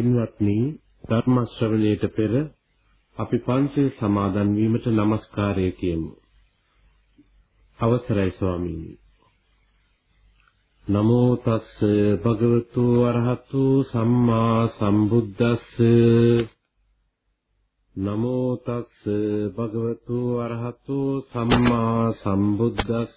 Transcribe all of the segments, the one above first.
පින්වත්නි ධර්ම ශ්‍රවණයට පෙර අපි පන්සිල් සමාදන් වීමට নমස්කාරය කියමු. අවසරයි ස්වාමීනි. නමෝ තස්ස භගවතු අරහතු සම්මා සම්බුද්දස්ස නමෝ තස්ස භගවතු අරහතු සම්මා සම්බුද්දස්ස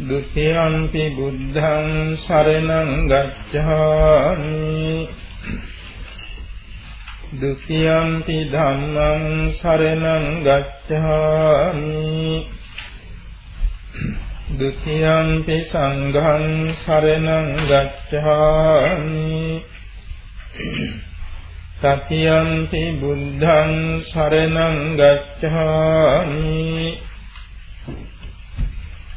ဒ ුතියම්පි බුද්ධං සරණං ගච්ඡාමි ဒ ුතියම්පි ධම්මං සරණං ගච්ඡාමි ဒ ුතියම්පි සංඝං සරණං ගච්ඡාමි තතියම්පි බුද්ධං සරණං ගච්ඡාමි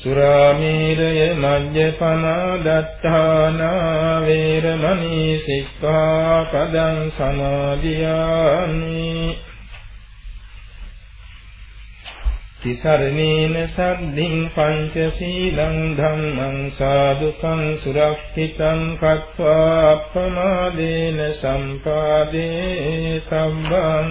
සුරාමීරය මජ්ජපනා දත්තානා වේරමණී සික්ඛාපදං සමාදියාමි. තිසරණේන සද්ධින් පංචශීලං ධම්මං සාදුකං සුරක්ෂිතං කତ୍වා අප්පමාදේන සම්පාදේ සම්බං.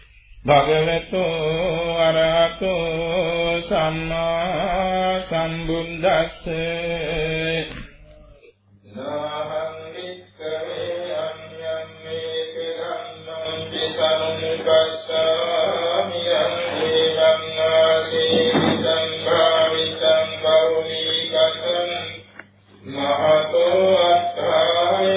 භගවතු අරහතෝ සම්මා සම්බුද්දස්ස. නාහං වික්ඛවේ අඤ්ඤං මේ පෙරන්නං විසංකස්සාමි අංගේවං ආසීතං භාවිතං බෞලීකතං මහතෝ අත්ථාය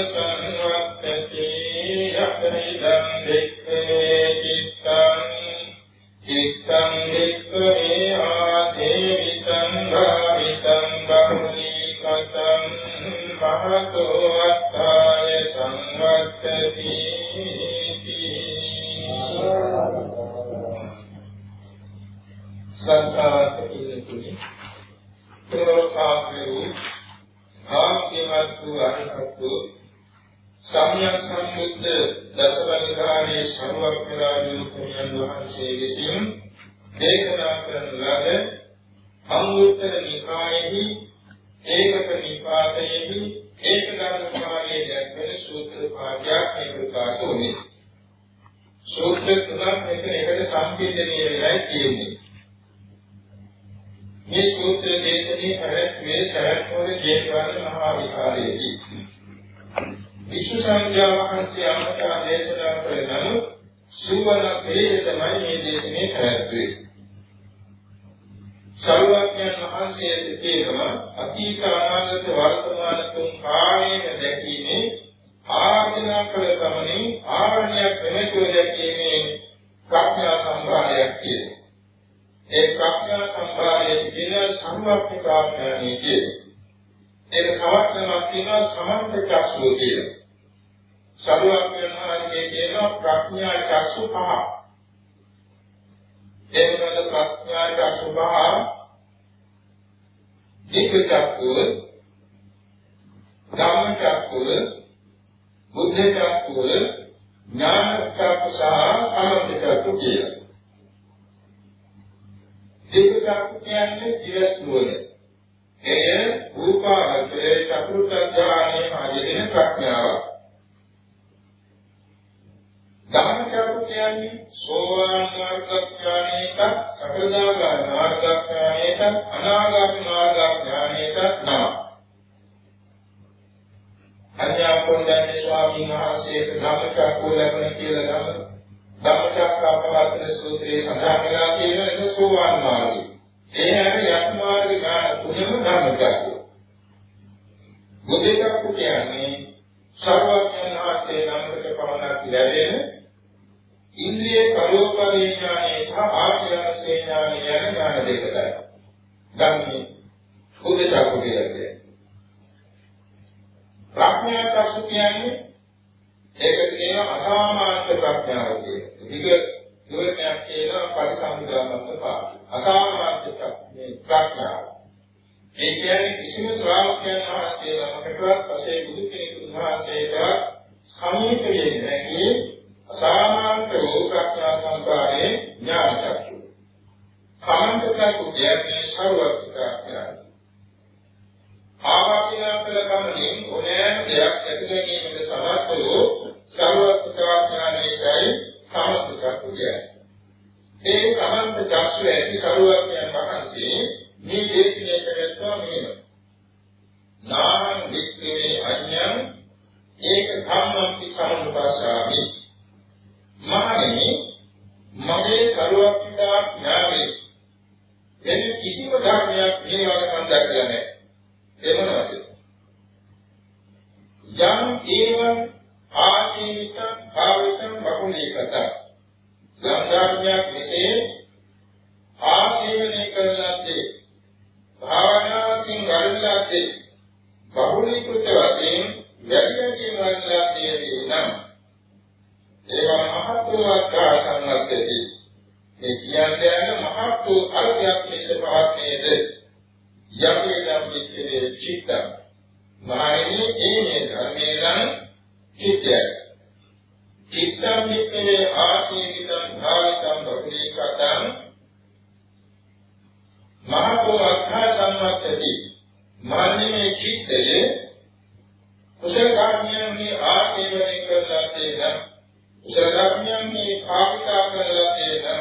ඉන්ද්‍රිය පරෝපරේ ඥානයේ සහ ආශ්‍රයසේ ඥානය යන ඥාන දෙකයි. ගන්නේ උදේට කියන්නේ. ප්‍රඥා චක්ෂු කියන්නේ ඒකට කියන අසාමාන්‍ය ප්‍රඥාව කියන්නේ. විග යෝගයක් කියන පරිසම්පදානත් පාඩු. අසාමාන්‍ය ප්‍රඥාව. ඒ කියන්නේ කිසිම ශ්‍රාවකයන් වහන්සේ නමකටවත් පසේ බුදු කෙනෙකුන් වහන්සේට සමීප වෙන්නේ නැහැ. අසාමාන්ත වූ ප්‍රඥා සංකාරයේ ඥාන චක්ෂු. සමන්තකු කියන්නේ ਸਰවඥතාඥානයි. ආවාකිනාතල කමලින් ඕනෑම දෙයක් ඇති ගැනීමට සමර්ථ වූ ਸਰවඥතාඥානයයි සමන්තකු කියන්නේ. ඒ සමන්ත චක්ෂු ඇති ਸਰවඥයන් වහන්සේ මේ දේශනේ කරත්වා මේම. නාම වික්‍රේ අඥං ඒක ධම්මපි සමුපස්සාමි මානේ මගේ සරුවක් පිටාවක් ඥානේ. එන කිසිම ධර්මයක් මේ වගේ මම දැකලා නැහැ. ඒ මොනවද යම් ඒවං ආචීවිතං භාවිතං වකුණේකත යම් ධර්මයක් මෙසේ ආශීවනය කරලාත්තේ භාවනාවකින් වඩලාත්තේ බහුලීකృత වශයෙන් වැඩි වැඩියෙන් වඩලාත්තේ නම් ඒවා මහත් වූ අත්‍රා සම්මතති. මේ කියන්නේ මහත් වූ අර්ථයක් මිස පවත්නේද යම් යම් විචේ චිත්ත. මහණෙනි මේ ධර්මයේ නම් චිත්තය. චිත්තම් විචේ ආශීවිතං භාවිතං බහුලීකතං මහත් වූ අත්‍රා සම්මතති. මහණෙනි චිත්තයේ කුසල කර්මයන්හි ආශීර්වාද කරලා තියෙනවා උසගාමියන් මේ කාමිකා කරලා තියෙන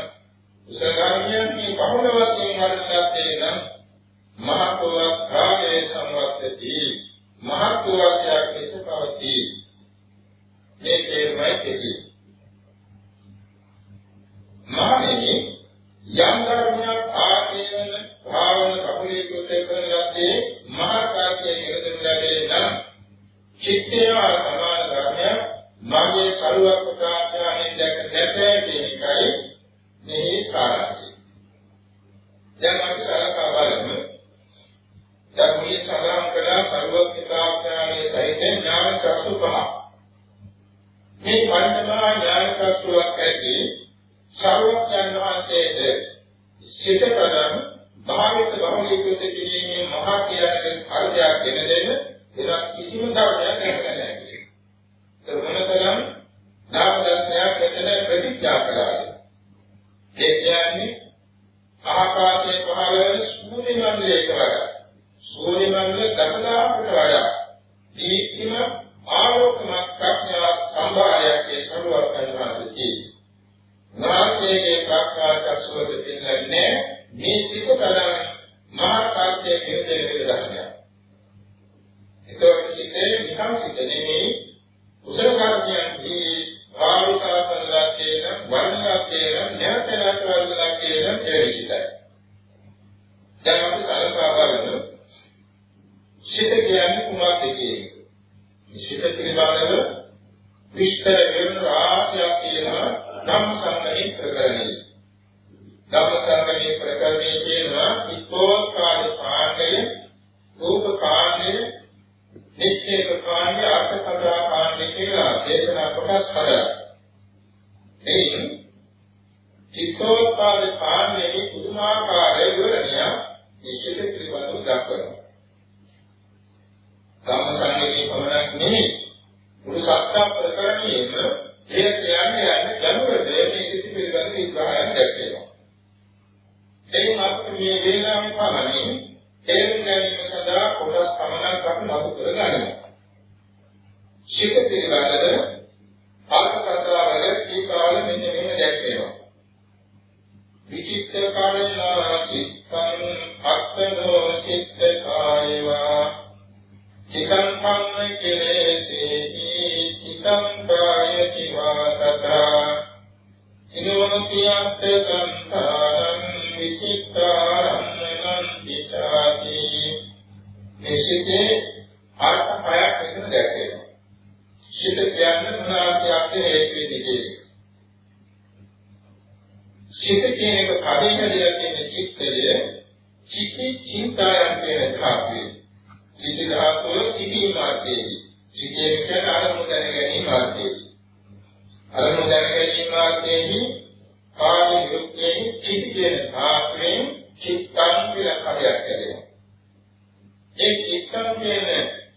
උසගාමියන් මේ බහුල වශයෙන් වඩලා තියෙන මහත්වත් කාමයේ සම්වත්තති මහත්වත්යක් ලෙස පවතී. මේ තේරුමයි තියෙන්නේ මානෙනි යම් ධර්මයක් ආදීවන භාවන කපුලී කුත කරලාදී මහා කාර්යයේ නිරතව ලැබේ නම් චිත්තය සමාන ධර්මයක් මගේ සරුවක් සිත කියන්නේ මොනවාද හේතු විදිහේ සිත කියන එක කඩේට දෙලා තියෙන චිත්තය චිති චින්තායන් කියන ධාතුවේ. සිත ධාතුව සිටී මාර්ගයේ. සිතේ කියන අරමුණ දැන ගැනීම මාර්ගයේ. අරමුණ දැන ගැනීම මාර්ගයේ කාය යුක්තයේ චිත කියන ධාතුවෙන් චිත්තං කියලා කඩයක් කරනවා ඒ චිත්තං කියන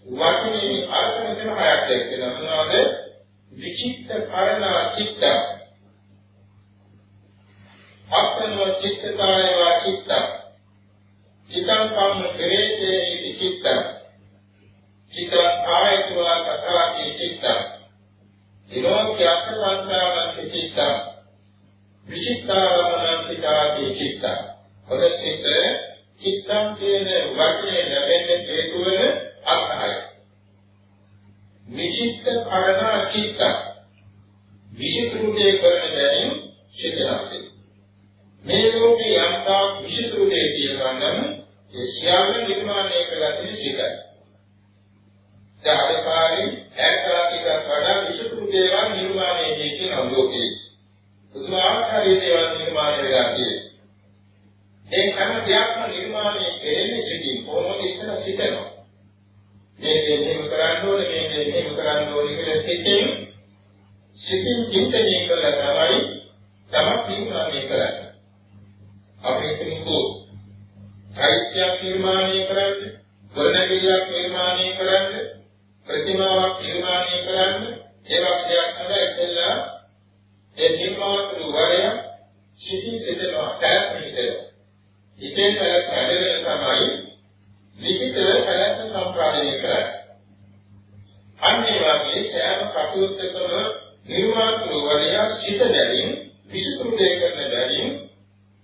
වචනේ අර්ථ මෙතන හයක් දැක්කේ මොනවද? විචිත්ත කරණ චිත්තං. අත්තනෝ චිත්තකාය වාචිත්ත චිතං කම්ම කෙරේතේ ඉති චිත්ත. චිතං කායත්වා කතාති චිත්ත. ඉරෝක්‍ය අක්ඛ සංඛාරං චිත්ත. විචිත්තාරමණං පිටාති චිත්ත. ඔදසිත චිත්තං කියන වචනේ ලැබෙන්නේ හේතු වෙන අර්ථය විචිත්ත කරණ චිත්ත විචිත්‍රුදේ කරන දැනීම සිතනාසේ මේ ලෝකේ යම්තා විශේෂ දෙයක් කියනවා නම් ඒ සියල්ල නිර්මාණය කළා තියෙන සිතයි. ජාතකාරී ඈතරාතික වඩා විශේෂ දේවල් නිර්මාණය කියන ලෝකේ. පුදුමාකාර දේවල් නිර්මාණය වෙලා තියෙනවා. ඒ හැම දෙයක්ම නිර්මාණය කෙරෙන්නේ සිටින් කොහොමද ඉස්සර සිටනවා. මේ දේ මෙහෙම කරන්න ඕනේ මේ දේ මෙහෙම කරන්න ඕනේ කියලා සිටින් සිටින් චින්තනය කළා තමයි තමක් නිර්මාණය කරන්නේ. අපි හිතමු සාහිත්‍යයක් නිර්මාණය කරන්න, ගොඩනැගිල්ලක් නිර්මාණය කරන්න, ප්‍රතිමාවක් නිර්මාණය කරන්න, ඒ වගේක් සඳහා ඉස්සෙල්ලා ඒ නිර්මාණ වරය සිටින් සිටනවා සැලැස්මිතේ. ඉතින් සැලැස් හැදෙන තමයි ලිඛිතව සැලැස්ම සම්ප්‍රාණය කරන්නේ. අන්නේ වගේ සෑම කටයුත්තකම නිර්මාණ වරය සිට දැරීම විසුතුරු දෙය කරන දැරීම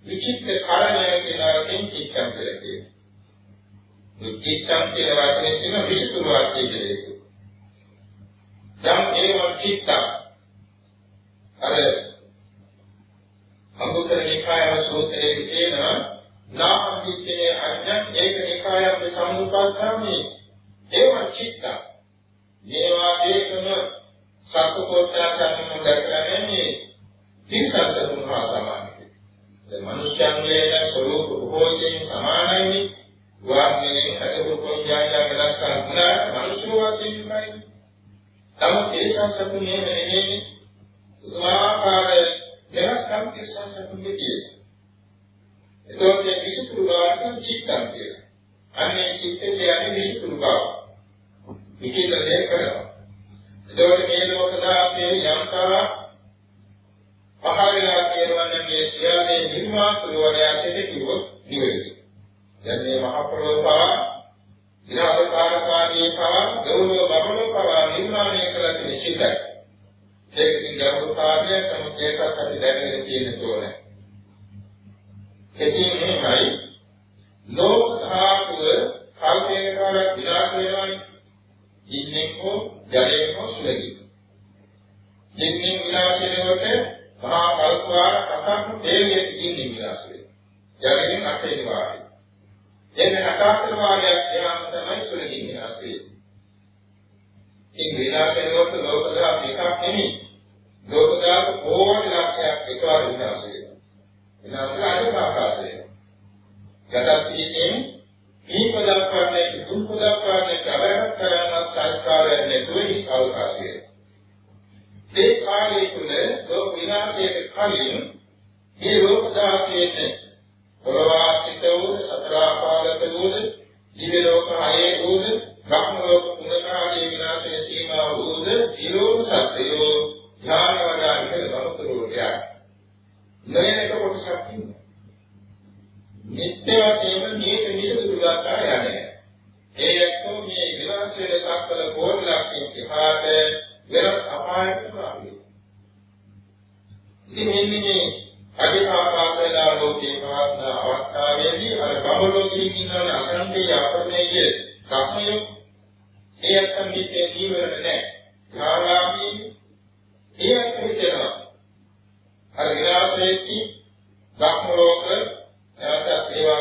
විචිත්ත කාරණය කියලා එකෙන් චිත්තම් කියලා කියනවා. චිත්තම් කියන වචනේ තියෙන විසුතුරු වාක්‍යය කියලා ඒක. යම් ඒවම් චිත්තම් අර අංගුත්තර නිකාය සූත්‍රයේ තියෙන නාමකිතේ අඥාන ඒක නිකායම් සම්මුඛාකාමී ඒවම් චිත්තම් මේවා ඒකම සත්කෝත්‍යාසන්න දැක්කම මේ තිසසතුන් හා සමානයි. දැන් මනුෂ්‍යයන්ගේ ස්වરૂප උපෝෂයෙන් සමානයි. වාග්නේ හදපු කොණ්‍යාය වෙනස් කරන්න මනුෂ්‍ය වාසයෙන් ඉන්නයි. තම තිසසතුන් නෙමෙයි සුවාකාර වෙනස්කම් තිසසතුන්ගේ තියෙනවා. ඒකෝට විසුතුරු ගාන චිත්තම් කියලා. අන්නේ චිත්තේ කියන්නේ විසුතුරු බව. විචිතලේ කරනවා. ඒකෝට මේ ලෝක දාපේ යම්තා පහළලා කියනවන්නේ මේ සියල්ලේ නිර්මාතෘවරයා සිට කිව්වොත් නිවැරදි. දැන් මේ මහ ප්‍රෝපා විනාශකාරකාරී පවා ගෞරව බබල පවා නිර්මාණය කළ නිශ්චිතයි. ඒකකින් ගෞරව කාර්යය තමයි ඒකත් අපි දැනගෙන තියෙන තෝරන. එතින් මෙහෙමයි ලෝක ධාතුව කල්පයක කාලයක් විනාශ වෙනවානේ. ඉන්නේ කො ජලයේ කො සුලකි. ඉන්නේ විනාශ වෙනකොට මහා කල්පවාර කතක් දෙවියෙක් ඉන්නේ විනාශ වෙනවා. ජලයෙන් අටේ වාරයි. එන්නේ අටාස්තර වාරයක් එයාම තමයි සුලකි විනාශ වෙන්නේ. ඒ විනාශ වෙනකොට ලෝක ධාතු එකක් නෙමෙයි. ලෝක ධාතු කෝටි ලක්ෂයක් එකවර විනාශ වෙනවා. එනවා අනිත් ආකාශය. යටත් විශේෂයෙන් දීප දක්වන්නේ දුක් දක්වන්නේ කවරක් කරන සංස්කාරයන් නෙතුයි අවකාශය. ඒ කාලයේ තුල ලෝක විනාශයේ කලින් මේ ලෝක ධාතයේ පොළවාසිත වූ සතරාපාලක වූ දිව්‍ය ලෝක හයේ වූ බ්‍රහ්ම ලෝක පුනරාදී විනාශයේ සීමා වූ සියලුම සත්‍යෝ ඥාන වඩා ඉහළ බවතුරුට යයි. නොයනක කොටසක් ඉන්නවා. නිත්‍ය වශයෙන්ම මේක නිසුදු ගන්නා යන්නේ. ඒ එක්කෝ මේ විනාශයේ සක්වල කෝටි ලක්ෂණ විපාක වෙන අපායට ප්‍රාප්තිය. ඉතින් මෙන්නේ අධිකාපාතලා ලෝකේ පවත්න අවස්ථාවේදී අර බබලෝකයේ ඉන්න අසංකේය අපරමේය සක්මිය ඒ අත්ම් පිටේ ජීවර නැහැ. යාලාමී ඒ අත්ම් හිතනවා. අර විනාශයේදී ධම්ම ලෝක නැවත ඒවා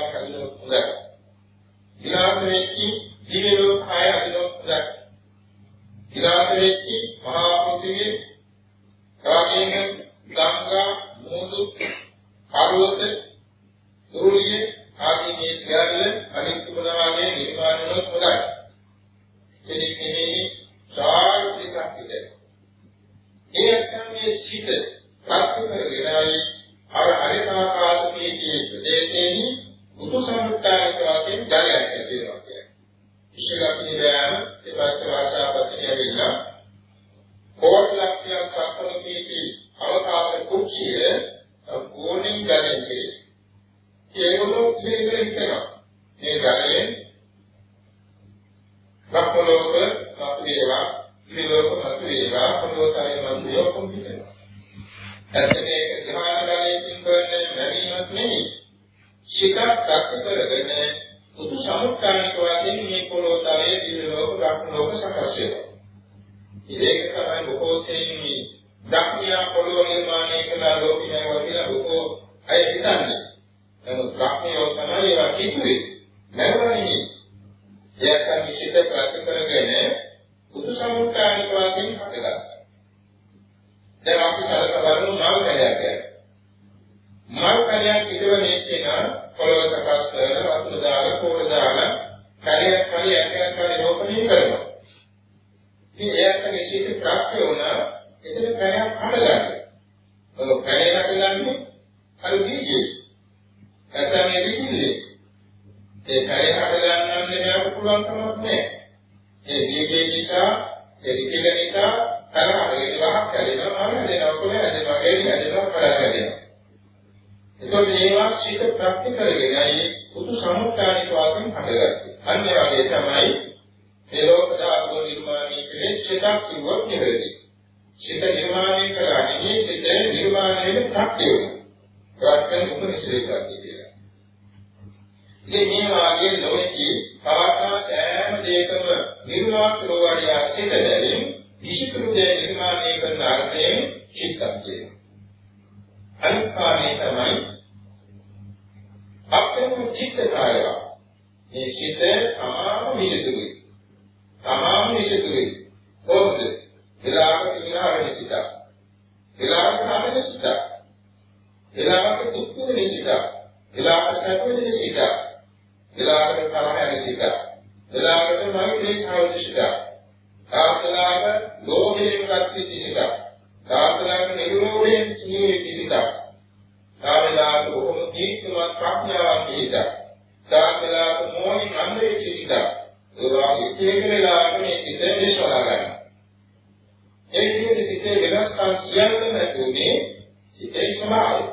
අපේම චිත්තය. මේ චිත තමාම විශිෂ්ටයි. තමාම විශිෂ්ටයි. කොහොමද? විලාපක විලාප සිත. විලාපක කාමද සිත. විලාපක දුක් වෙන සිත. විලාපක සැප වෙන සිත. විලාපක තරහ සිත. විලාපක මෛත්‍රී සාවද සිත. තාපලාක ලෝභයෙන් ගත්ති සිතක්. තාපලාක නිරෝධයෙන් සිහියේ සිතක්. තාපලාක බොහොම දීර්ඝවත් ප්‍රඥාවක් සිතක්. තාපලාක මොහින් අන්දේ සිත. ඒවා ඉතිරි වෙලාවට මේ සිත විශ්වලා ගන්නවා. ඒ විදිහට සිතේ වෙනස්කම් සියල්ලම නැතුනේ සිතේ ස්වභාවය.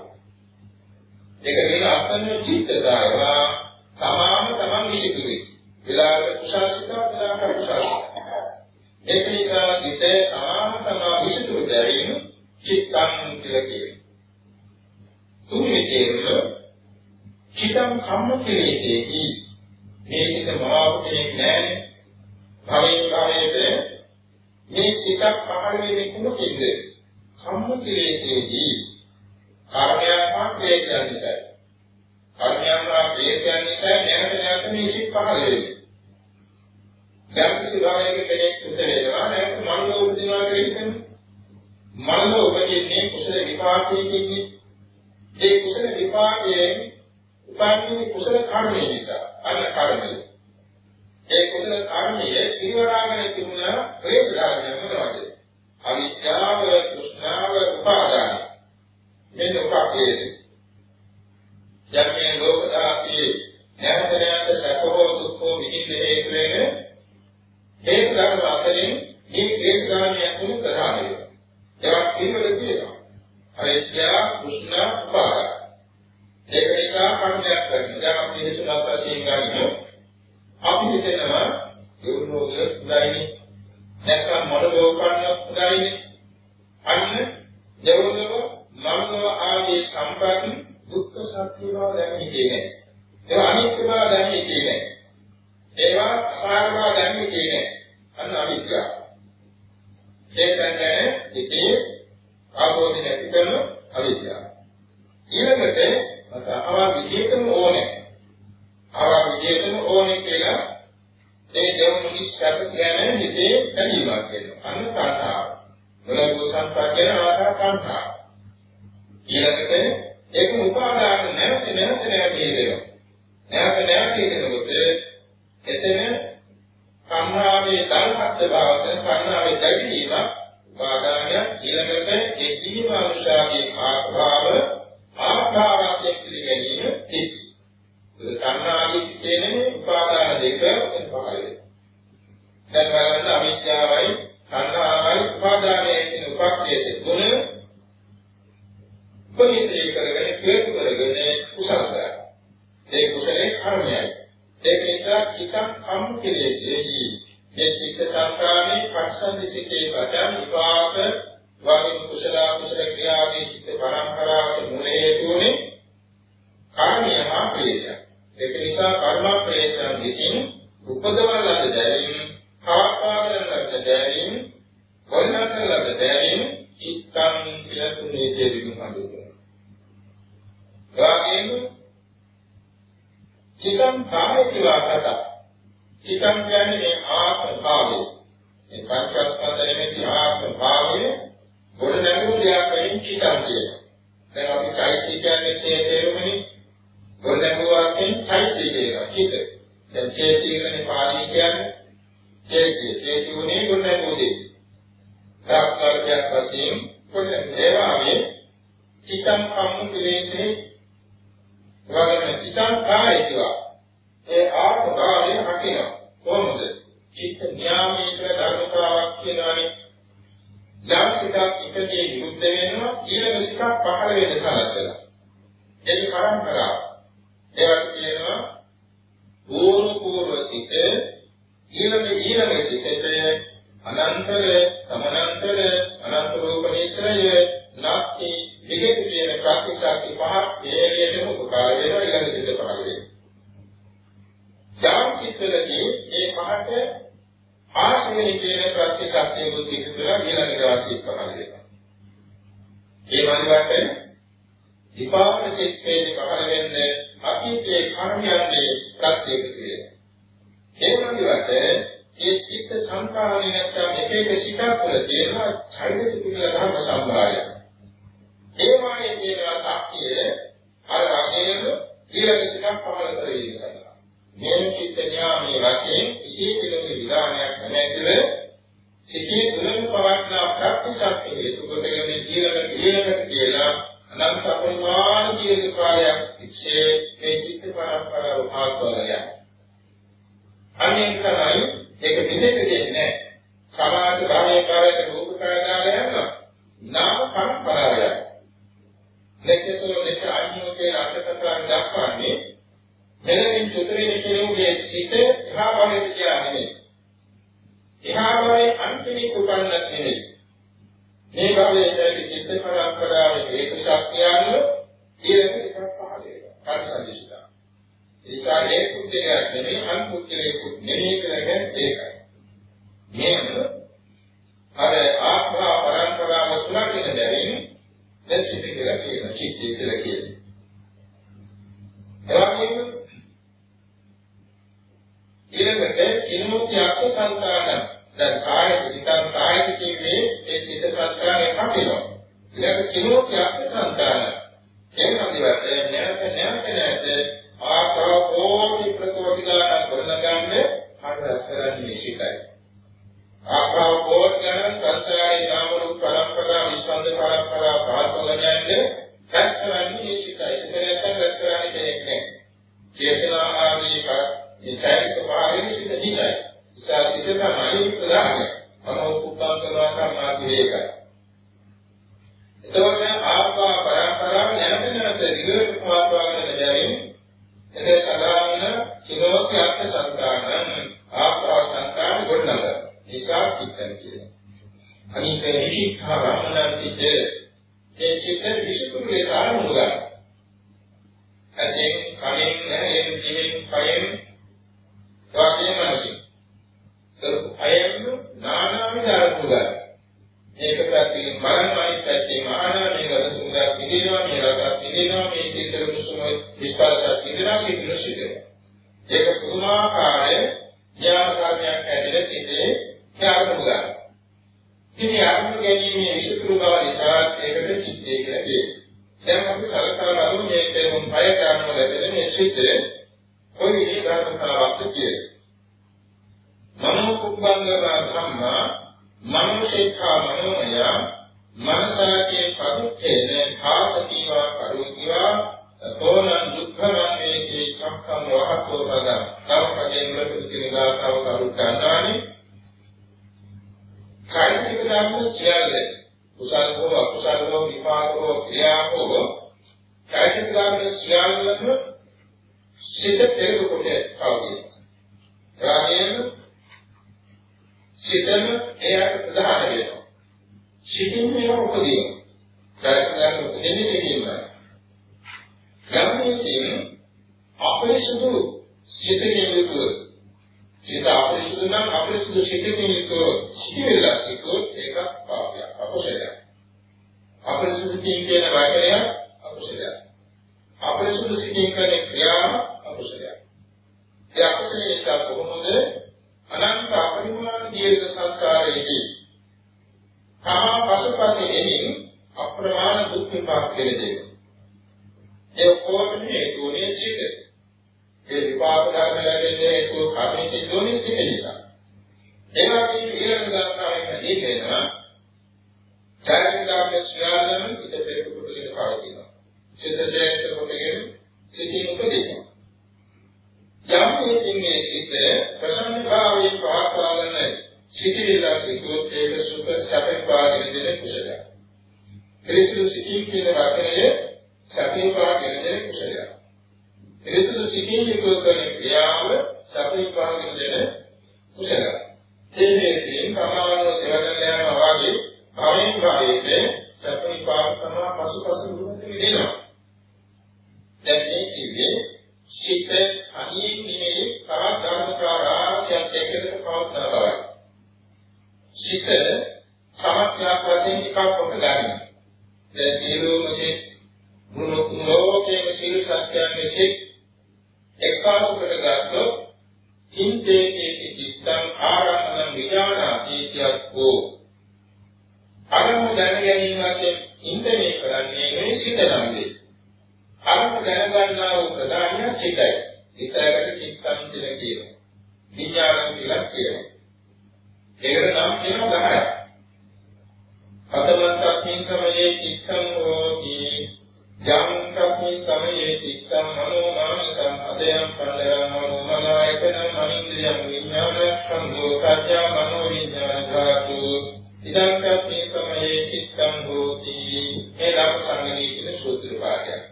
ඒක වෙන අත්න චිත්තදායවා තමාම තමන් විසිතුයි. විලාක කුසල සිත විලාක කුසල සිත. ඒක නිසා සිතේ තමාම තමන් විසිතුයි දැරීම චිත්තං කියලා කියනවා. තුන්වෙනි තේරුම චිතං කම්ම කෙලෙසේහි මේ සිත මාව කෙනෙක් නැහැ. භවයෙන් භවයට මේ සිතක් පහළ වෙන්නේ කුමකින්ද? කම්ම කෙලෙසේහි කර්මයන් හා ක්ලේශයන් නිසා. කර්මයන් හා ක්ලේශයන් නිසා නැවත නැවත මේ සිත් පහළ වෙන්නේ. යම් කිසි භවයක කෙනෙක් උත්තර වෙනවා නැවත මනෝ උපදිනවා කියන්නේ මනෝ උපදින්නේ කුසල විපාකයකින් ඒ කුසල විපාකයේ උපන්නේ කුසල කර්මය නිසා අන්න කර්මය. ඒ කුසල කර්මයේ පිරිවරාගෙන තිබුණ ප්‍රේස ධර්මය මොනවද? අවිද්‍යාව, තෘෂ්ණාව, උපාදාන. මෙන්න උපාකේස. යන්නේ ලෝකදාපියේ නැවත නැවත සැපෝ දුක්ඛෝ විඳින්න හේතු වෙන හේතු ධර්ම අතරින් මේ ප්‍රේස ධර්මය තුන ප්‍රධානයි. ඒවා පිළිවෙල තියෙනවා. අවිද්‍යාව, තෘෂ්ණා, උපාදාන. ඒක නිසා කර්මයක් කරනවා. දැන් අපි දේශනා වශයෙන් ගන්නවා. අපි හිතනවා යෝනෝග උදායිනේ. නැත්නම් මොළෝ කන්න උදායිනේ. අන්න යෝනෝග මනෝ ආදී සම්පත් දුක්ඛ සත්‍ය බව දැනෙන්නේ නැහැ. ඒවා අනිත්‍ය බව දැනෙන්නේ නැහැ. ඒවා සාර බව දැනෙන්නේ නැහැ. අන්න අවිද්‍යාව. ඒ කියන්නේ ඉතින් ආපෝධි නැති කරන ඒ වගේම විපාක චිත්තේ පහළ වෙන්නේ අතීතයේ කර්මයන්ගේ ප්‍රත්‍යක්ෂය. ඒ වගේම ඒ චිත්ත සංකාරණය නැත්නම් එක එක සිතක් වල තියෙන චෛතසික කියලා ධර්ම සම්භාරය. ඒ වායේ තියෙන ශක්තිය අර වගේම ඊළඟ සිතක් පහළ කරේ මේ චිත්ත ඥානයේ වශයෙන් විශේෂ විධානයක් නැතිව සිටී තුළින් පවත්නා ප්‍රතිශක්තිය හේතු කොටගෙන ජීවන ජීවනට කියලා අනන්ත අපරිමාණ ජීවිත කාලයක් ඉච්ඡේ මේ චිත්ත පරම්පරාව භාගවලය. අන්න ධර්මයෙන් තමයි ඒක දෙන්නේ දෙන්නේ. සමාධි භාවයේ කාර්යයට රූප කාර්යාලය යනවා. නාම පරම්පරාවයි. ලෙක්කසෝ ලෙක්ක අන්‍යෝගේ අර්ථකථන දක්වන්නේ මෙලෙසින් චතුරින් කෙනෙකුගේ සිත එහා භවයට කියන්නේ එහා භවයේ අන්තිමේ කුපන්නක් නෙවෙයි මේ භවයේ ඇති චිත්ත පරම්පරාවේ හේතු ශක්තියන්න ඊළඟ එකක් පහළ වෙනවා පරිසදිෂ්ඨා ඒසා ඒ කුද්ධියක් නෙවෙයි අන් කුද්ධියකුත් නෙවෙයි කියලා ඒකයි. මේක අර ආත්මා පරම්පරාව සුරකින්න බැවින් දැන් සිත කියලා කියන චිත්තය කියලා කියන්නේ. එවැගේම ඊළඟට කිනුමුක්ති අක්ෂ සංකාරණ දැන් කාය සිතන් කාය කියේ ඒ සිත සංකාරණය කපිනවා ඊළඟ කිනුමුක්ති අක්ෂ සංකාරණ එනම් දිවසේ නැවත නැවත නැවත ආකාරෝපි ප්‍රකෝපිකාන කරනගන්නේ හරස් කරන්නේ සිතයි ආකාරෝපෝඥාන සංසාරේ නාම රූප පරම්පරා විස්කන්ධ පරම්පරා පාතවලන්නේ රැස් කරන්නේ සිතයි සිත නැත්නම් රැස් කරන්නේ කෙනෙක් නෑ. චේතනා ආදී මේ කායික භාවයේ සිට නිසයි. ඉතින් සිත තමයි ප්‍රධානයි. මනෝ කුප්පං කරනවා සම්මාදී ඒකයි. එතකොට ආපා පරම්පරාව නැවත නැවත දිගට පවත්වාගෙන යමින් එතේ සදාන කිනෝක අර්ථ සංකාරණ ආපා සංකාර ගොඩනග. නිසා කිත්තන් කියනවා. අනිත් විශිෂ්ඨ රාමනාන්තියේ ඒ චිත්ත විශේෂ ලෙස ආරම්භ ඇසෙන් කනෙන් නැහෙන් දිවෙන් කයෙන් වාක්‍යයෙන් මනසින් කරපු අයම් නානා දැන් සියලුම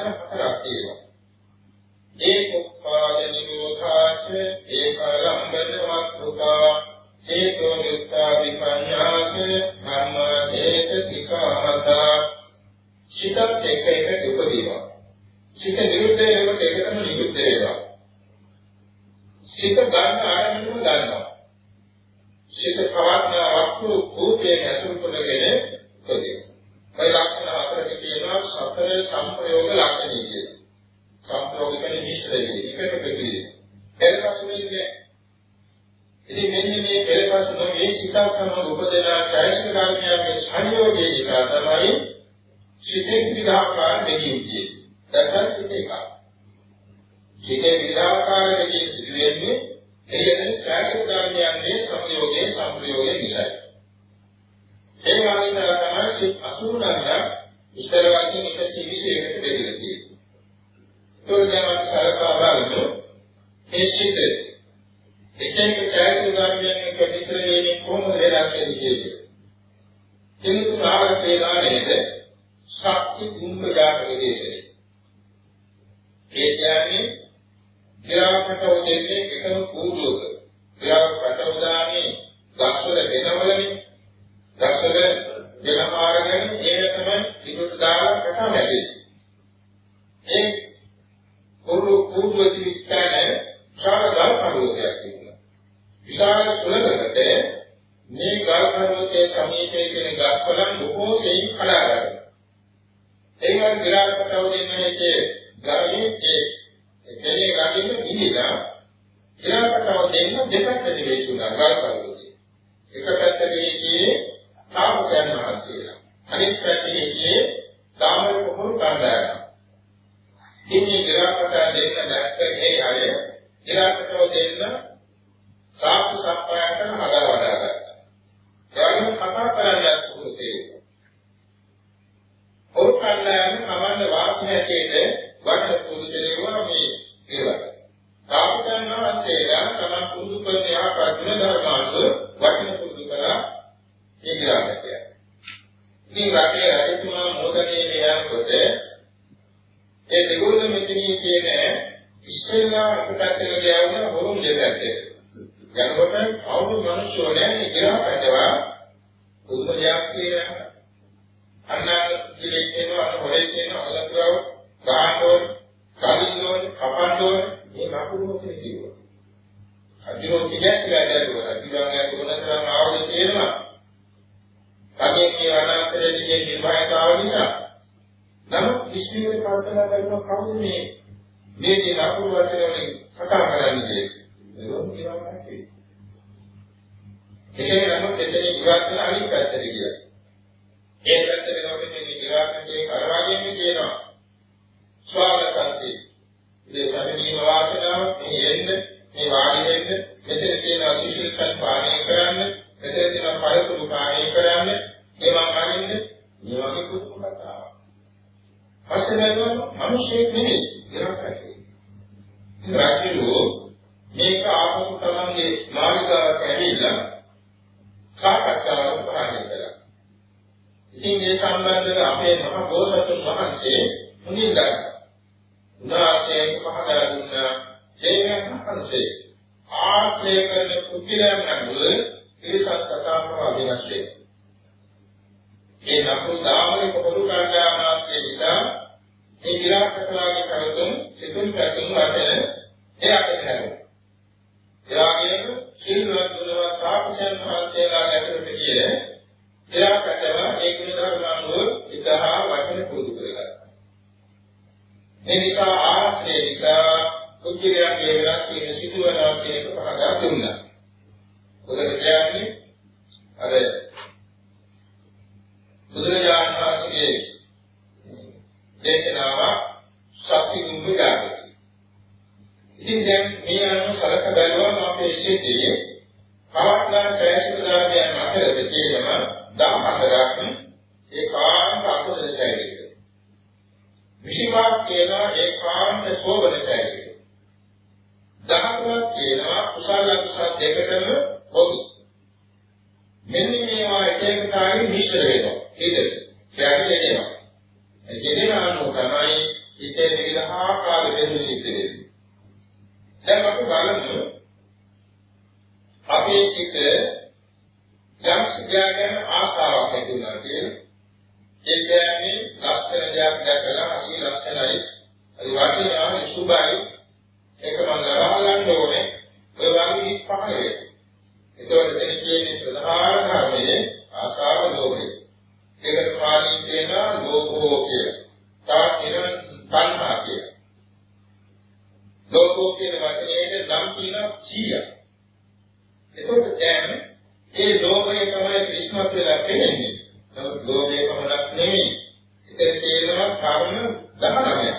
ආකාර හතරක් තියෙනවා. අපි අතුමා මොහොතේ යනකොට ඒ දෙගොල්ල මෙතනින් කියන ඉස්සෙල්ලා අපට කියලා කියන්න හොරුම් දෙයක්. යනකොට කවුරු මිනිස්සු නැහැ ඉතිරා පැටවා උපදයක් කියලා අන්න කිලේ කියනවා හොරේ කියනවා අලතුරව ගහනෝන කලින්නෝන කපන්නෝන මේ ලකුණු ඔතේ කියනවා. අදිනෝ කියන්නේ කියලා දැක්කොත් අදිනවා නෑ කොහොමද කරන්නේ ආවද තේරෙනවා. වගේ මේ අනාත්මයේ නිර්භයතාව නිසා. නමුත් කිසිම කල්පනා කරන කවුද මේ මේ දේ නපුරු වශයෙන් කතා කරන්නේ ඒක කියනවා නෙවෙයි එසේ නමුත් එතන විවාහන අනිත් පැත්තට ගියා. ඒ පැත්තට ගොඩ මේ විවාහකේ කරවාගෙන කියනවා ස්වාගතන්ති. මේ සමිනීම වාසනාව මේ එන්න මේ වාඩි වෙන්න මෙතන තියෙන අශිෂ්ඨකම් පාණය කරන්න මෙතන තියෙන පරිපූර්ණ පාණය කරන්න ඒවා කාරින්නේ මේ වගේ කුතු කතාවක්. පස්සේ බලනවා මිනිස්සේ නෙමෙයි ඉරක්කේ. ඉරක්කේ මේක ආපහු තමන්ගේ මාර්ගාවට ඇවිල්ලා සාකච්ඡාවක් කරන්නේ කියලා. ඉතින් ඒ සම්බන්ධව අපේ මහ බෝසතුන් වහන්සේ මුලින්ම උනාසේ පහදා දුන්න ජේන මහන්සේ ආශ්‍රය කරන කුකිලයන් අනුව ඒ සත්‍යතාව වෙනස් වෙනවා. ඒ නපුරු දාමනික පොදු කාර්යානාස්සේ නිසා මේ විරාජකලාගේ කරතුන් සිතුන් පැතුම් වශයෙන් එයාට හැරුණා. එයාගේම සිල්වත් ගුණවත් තාපසයන් වහන්සේලා ඇතුළත ගියේ එයාටම ඒ ගුණ ධර්ම අනුව ඉතහා වචන පුරුදු කරගත්තා. මේ නිසා ආශ්‍රය නිසා කුජිරයන්ගේ වෙනස් වීම සිදුවනවා කියන එක පහදා දුන්නා. උදේ කියන්නේ අර බුදුරජාණන් වහන්සේගේ දේශනාව ශක්ති දුම්බිකාවයි. ඉතින් දැන් මේ අනුව සලක බැලුවම අපේ ශිතියේ පවත්නා ශ්‍රේෂ්ඨතාවයන් අතර දෙකේම 14ක් ඒකාන්ත අකුසල චෛතසික. විශේෂක් කියනවා ඒකාන්ත සෝබන චෛතසික. 13ක් කියනවා කුසල කුසල දෙකටම පොදු. මෙන්න මේවා එක එකතාවි මිශ්‍ර වෙනවා. ඒකද? කියන්නේ එනවා. ඒ කියන අනුව තමයි ඉතේ විවිධ ආකාර වෙනු සිද්ධ වෙන්නේ. දැන් අපි බලමු අපේ සිත යම් සිද්ධියක් ගැන ආස්තාවක් ඇති වුණා කියලා. ඒ කියන්නේ ලක්ෂණ දෙයක් දැකලා අපි ලක්ෂණයි అది වටිනා සුභයි ඒක මම ලබා ගන්න ඕනේ. ඔය වගේ හිත් පහළ වෙයි. ඒතකොට දෙන කියන්නේ ප්‍රධාන කාරණේ ආශාව ලෝභය. ඒකට පාලින් කියනවා ලෝභෝ කියලා. තා කියන තණ්හා කියලා. ලෝකෝ කියන වචනයේ නම් කියන 100. එතකොට දැන් ඒ ලෝභය තමයි ක්‍රිස්මස් වෙලා පෙනෙන්නේ. නමුත් ලෝභය පමණක් නෙමෙයි. ඒක තේරෙනවා කර්ම 19ක්.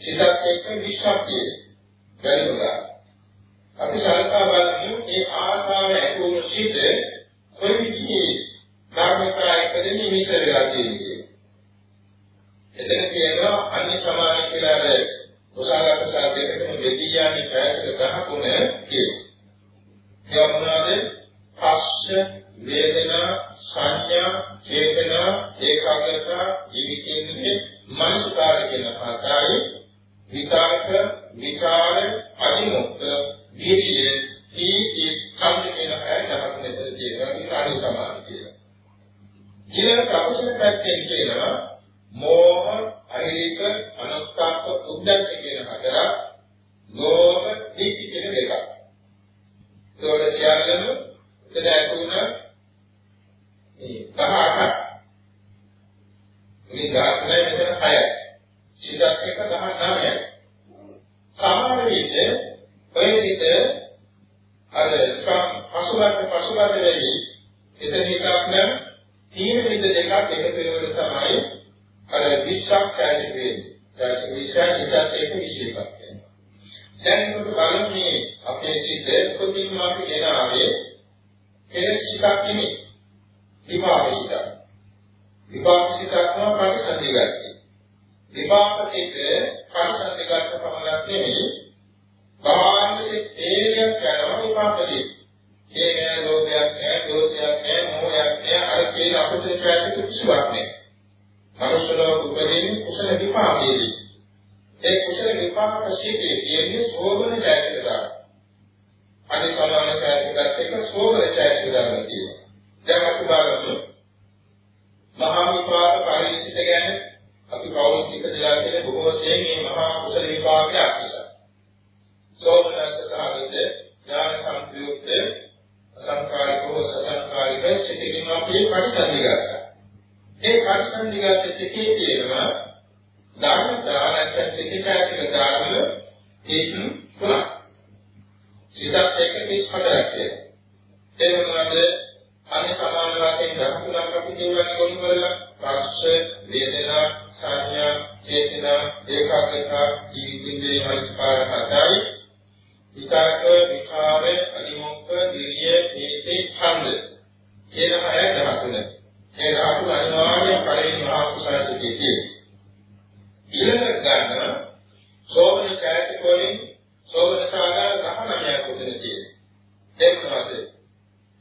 සිතත් එක්ක විශ්වාසය. ගැලුණා. අපි සල්පා බලමු මේ ආශාව ඇති වුණු සිත කොයි විදිහේ ධර්මතා එක්කදී මිශ්‍ර වෙලා තියෙන්නේ. එතන කියනවා අන්‍ය සමාන කියලා කුසල කුසල දෙකම දෙදී යන්නේ පැයකට 13 කියනවා. ඒ වුණාද පස්ස වේදනා සංඥා චේතනා ඒකාග්‍රතා ජීවිතයේ මනසකාර කියන පාඩයි විකාරක විකාර අදිමුක්ත විරිය තීති සම්පූර්ණ කියන හැය දහස් මෙතන තියෙනවා විකාරය සමාන කියලා. ඊළඟ අකුසල පැත්තෙන් කියනවා මෝහ අහිරික අනුස්කාප්ප උද්දච්ච කියන හතරක් ලෝභ දීති කියන දෙකක්. ඒවල සියල්ලම එතන ඇතුණ මේ 18ක්. මේ 19 මෙතන 6යි. සිතක් එක 19යි. සමහර විට ඔය සිත අර පසුබට පසුබට වෙයි එතන එකක් නම් තීන විද දෙකක් එකතු වෙනකොට තමයි අර විශ්වාස ඇති වෙන්නේ. ඒක විශ්වාස ඉදත් ඒක විශ්ලේෂණයක් වෙනවා. දැන් මේක බලන්නේ අපේ සිත කොටින්ම අපි එන ආවේ කෙලස් සිතක් නෙමෙයි. විපාක සිතක්. විපාක සිතක් නම් පරිසන්දිගතයි. විපාක සිත පරිසන්දිගත පමණක් නෙමෙයි. බාහිර තේරියක් කරන විපාක සිත. ඒ නෑ ලෝභයක් නෑ දෝෂයක් නෑ මොහයක් නෑ අර කියන අපිට ප්‍රයත්න කිසිවක් නෑ. මනුෂ්‍යලෝක උපදින්නේ කුසල විපාකයේදී. ඒ කුසල විපාක සිටේ කියන්නේ සෝබන චෛතසික ධර්ම. අනිසමාන චෛතසිකත් එක්ක සෝබන චෛතසික ධර්ම කියනවා. දැන් අපි බලමු මහා විපාක පරිශිත ගැන අපි කවුරුත් ඉපදලා තියෙන බොහෝ සෙයින් මේ මහා කුසල විපාකයක් නිසා. සෝමනස්ස සාගත ඥාන සම්ප්‍රයුක්ත අසංකාරිකව සසංකාරික සිටින අපි පරිසන්දිගත. ඒ පරිසන්දිගත සිටේ කියනවා ධර්මතා නැත්නම් සිතිචාසික ධර්ම හේතු තුනක්. සිතත් එක්ක 34ක් කියනවා. ඒ මොනවාද? අනි සමාන වශයෙන් ධර්ම තුනක් අපි කියවන්නේ කොහොම කරලා? පස්ස, වේදනා, සංඥා, චේතනා, ඒකාග්‍රතා, ජීවිතේ මනස්කාර හතරයි. විකාක, විකාර, කුක්ක ගිරිය පීති ඡන්ද කියන හය ධාතුන මේ ධාතු අනිවාර්යයෙන් කලින් මහා කුසලසිතේ ඊළඟ ගන්න සෝමන කැලේ වලින් සෝමන සාගර ගහනමයක් උදෙන තියෙන දෙකමද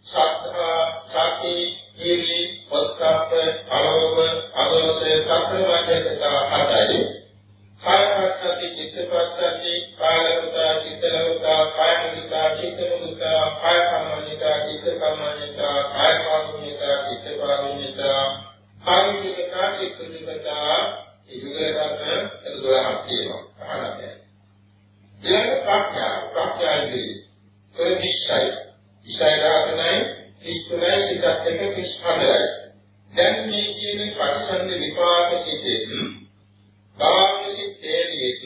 සත්තා සති ඊරි පොත්කප්ප අරෝප අදෝසේ තත්ත්වයකට හතයි කායවස්සති චිත්තවස්සති කායවතා චිත්තවතා කායනිකා චිත්තමුදිකා කායකම්මනිකා චිත්තකම්මනිකා කායපාවුනිකා චිත්තපාවුනිකා කායිකිකා චිත්තනිකා ඉදුලකට එළදොරක් කියනවා අහනද ඊළඟ ප්‍රඥා ප්‍රඥාදී ඒ නිශ්චය ඉෂය රාගනයි ඉස්තුනයි සිතත් එක පිස්සහලයි දැන් මේ කියන පරිසන්ද විපාක සිතේ කාම්‍ය සිත්තේදීත්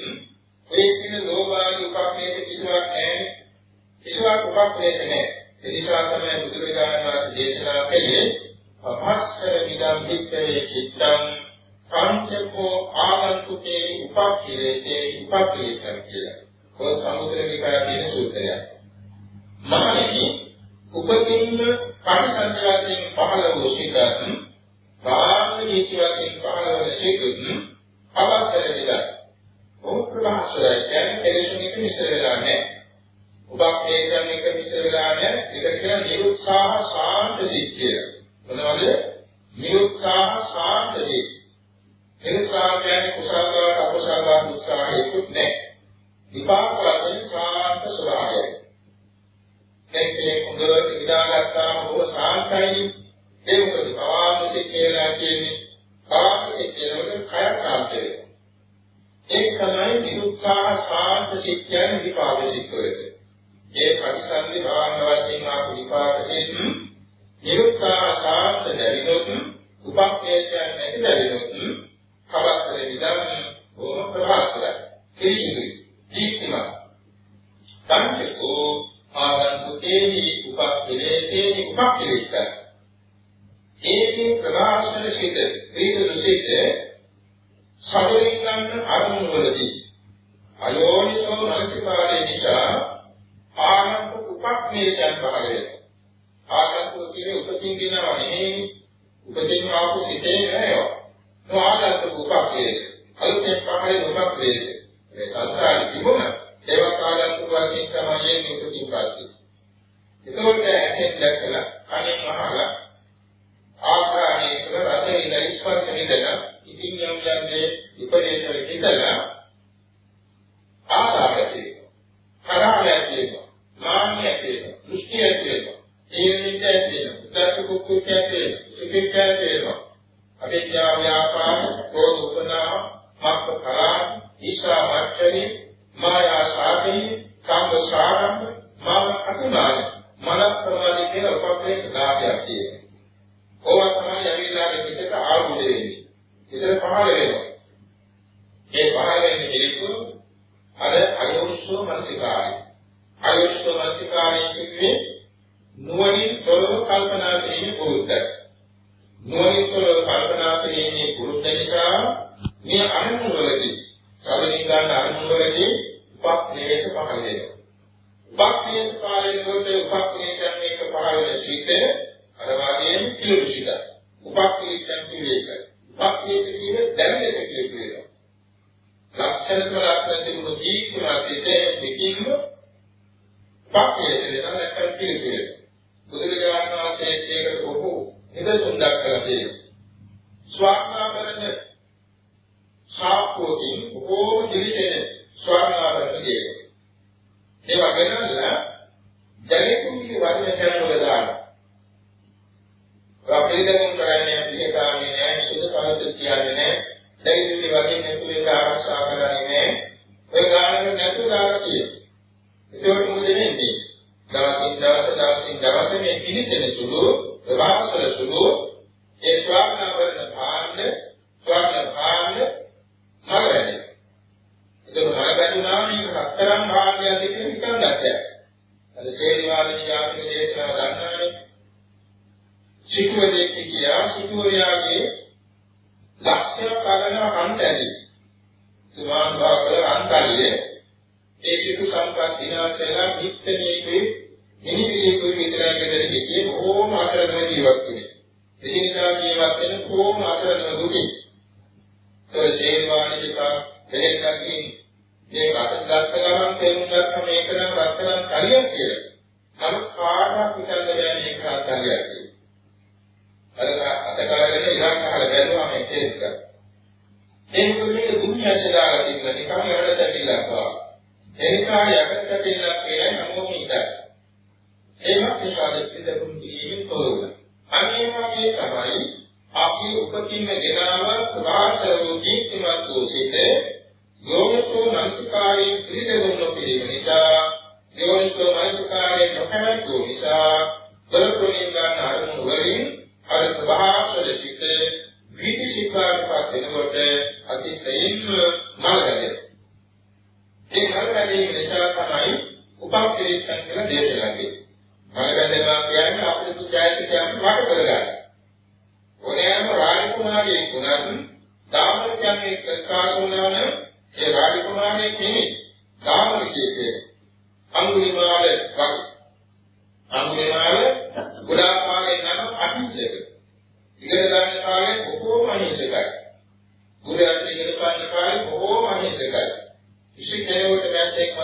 ඒකින ලෝභාදී උපක්‍රමයේ කිසිවක් නැහැ. කිසිවක් උපක්‍රමයක නැහැ. ඒ නිසා තමයි බුදුරජාණන් වහන්සේ දේශනා කළේ අපස්සර නිදම් වික්කේ චිත්තං සංකප්පෝ ආවර්තුකේ උපක්ඛිලේසේ උපක්ඛිලේසං කියලා. කොයි සමුද්‍ර විකාරයේ සූත්‍රය. මහණෙනි උපතින්ම කණ සංජාතයෙන් පහළ වූ සිතත් කාම්‍ය නීති වශයෙන් පහළ වූ සිතත් අවශ්‍ය දෙයක්. මොහොත් ප්‍රකාශය ගැන කෙලෙසුන් ඉතිරි වෙලා නැහැ.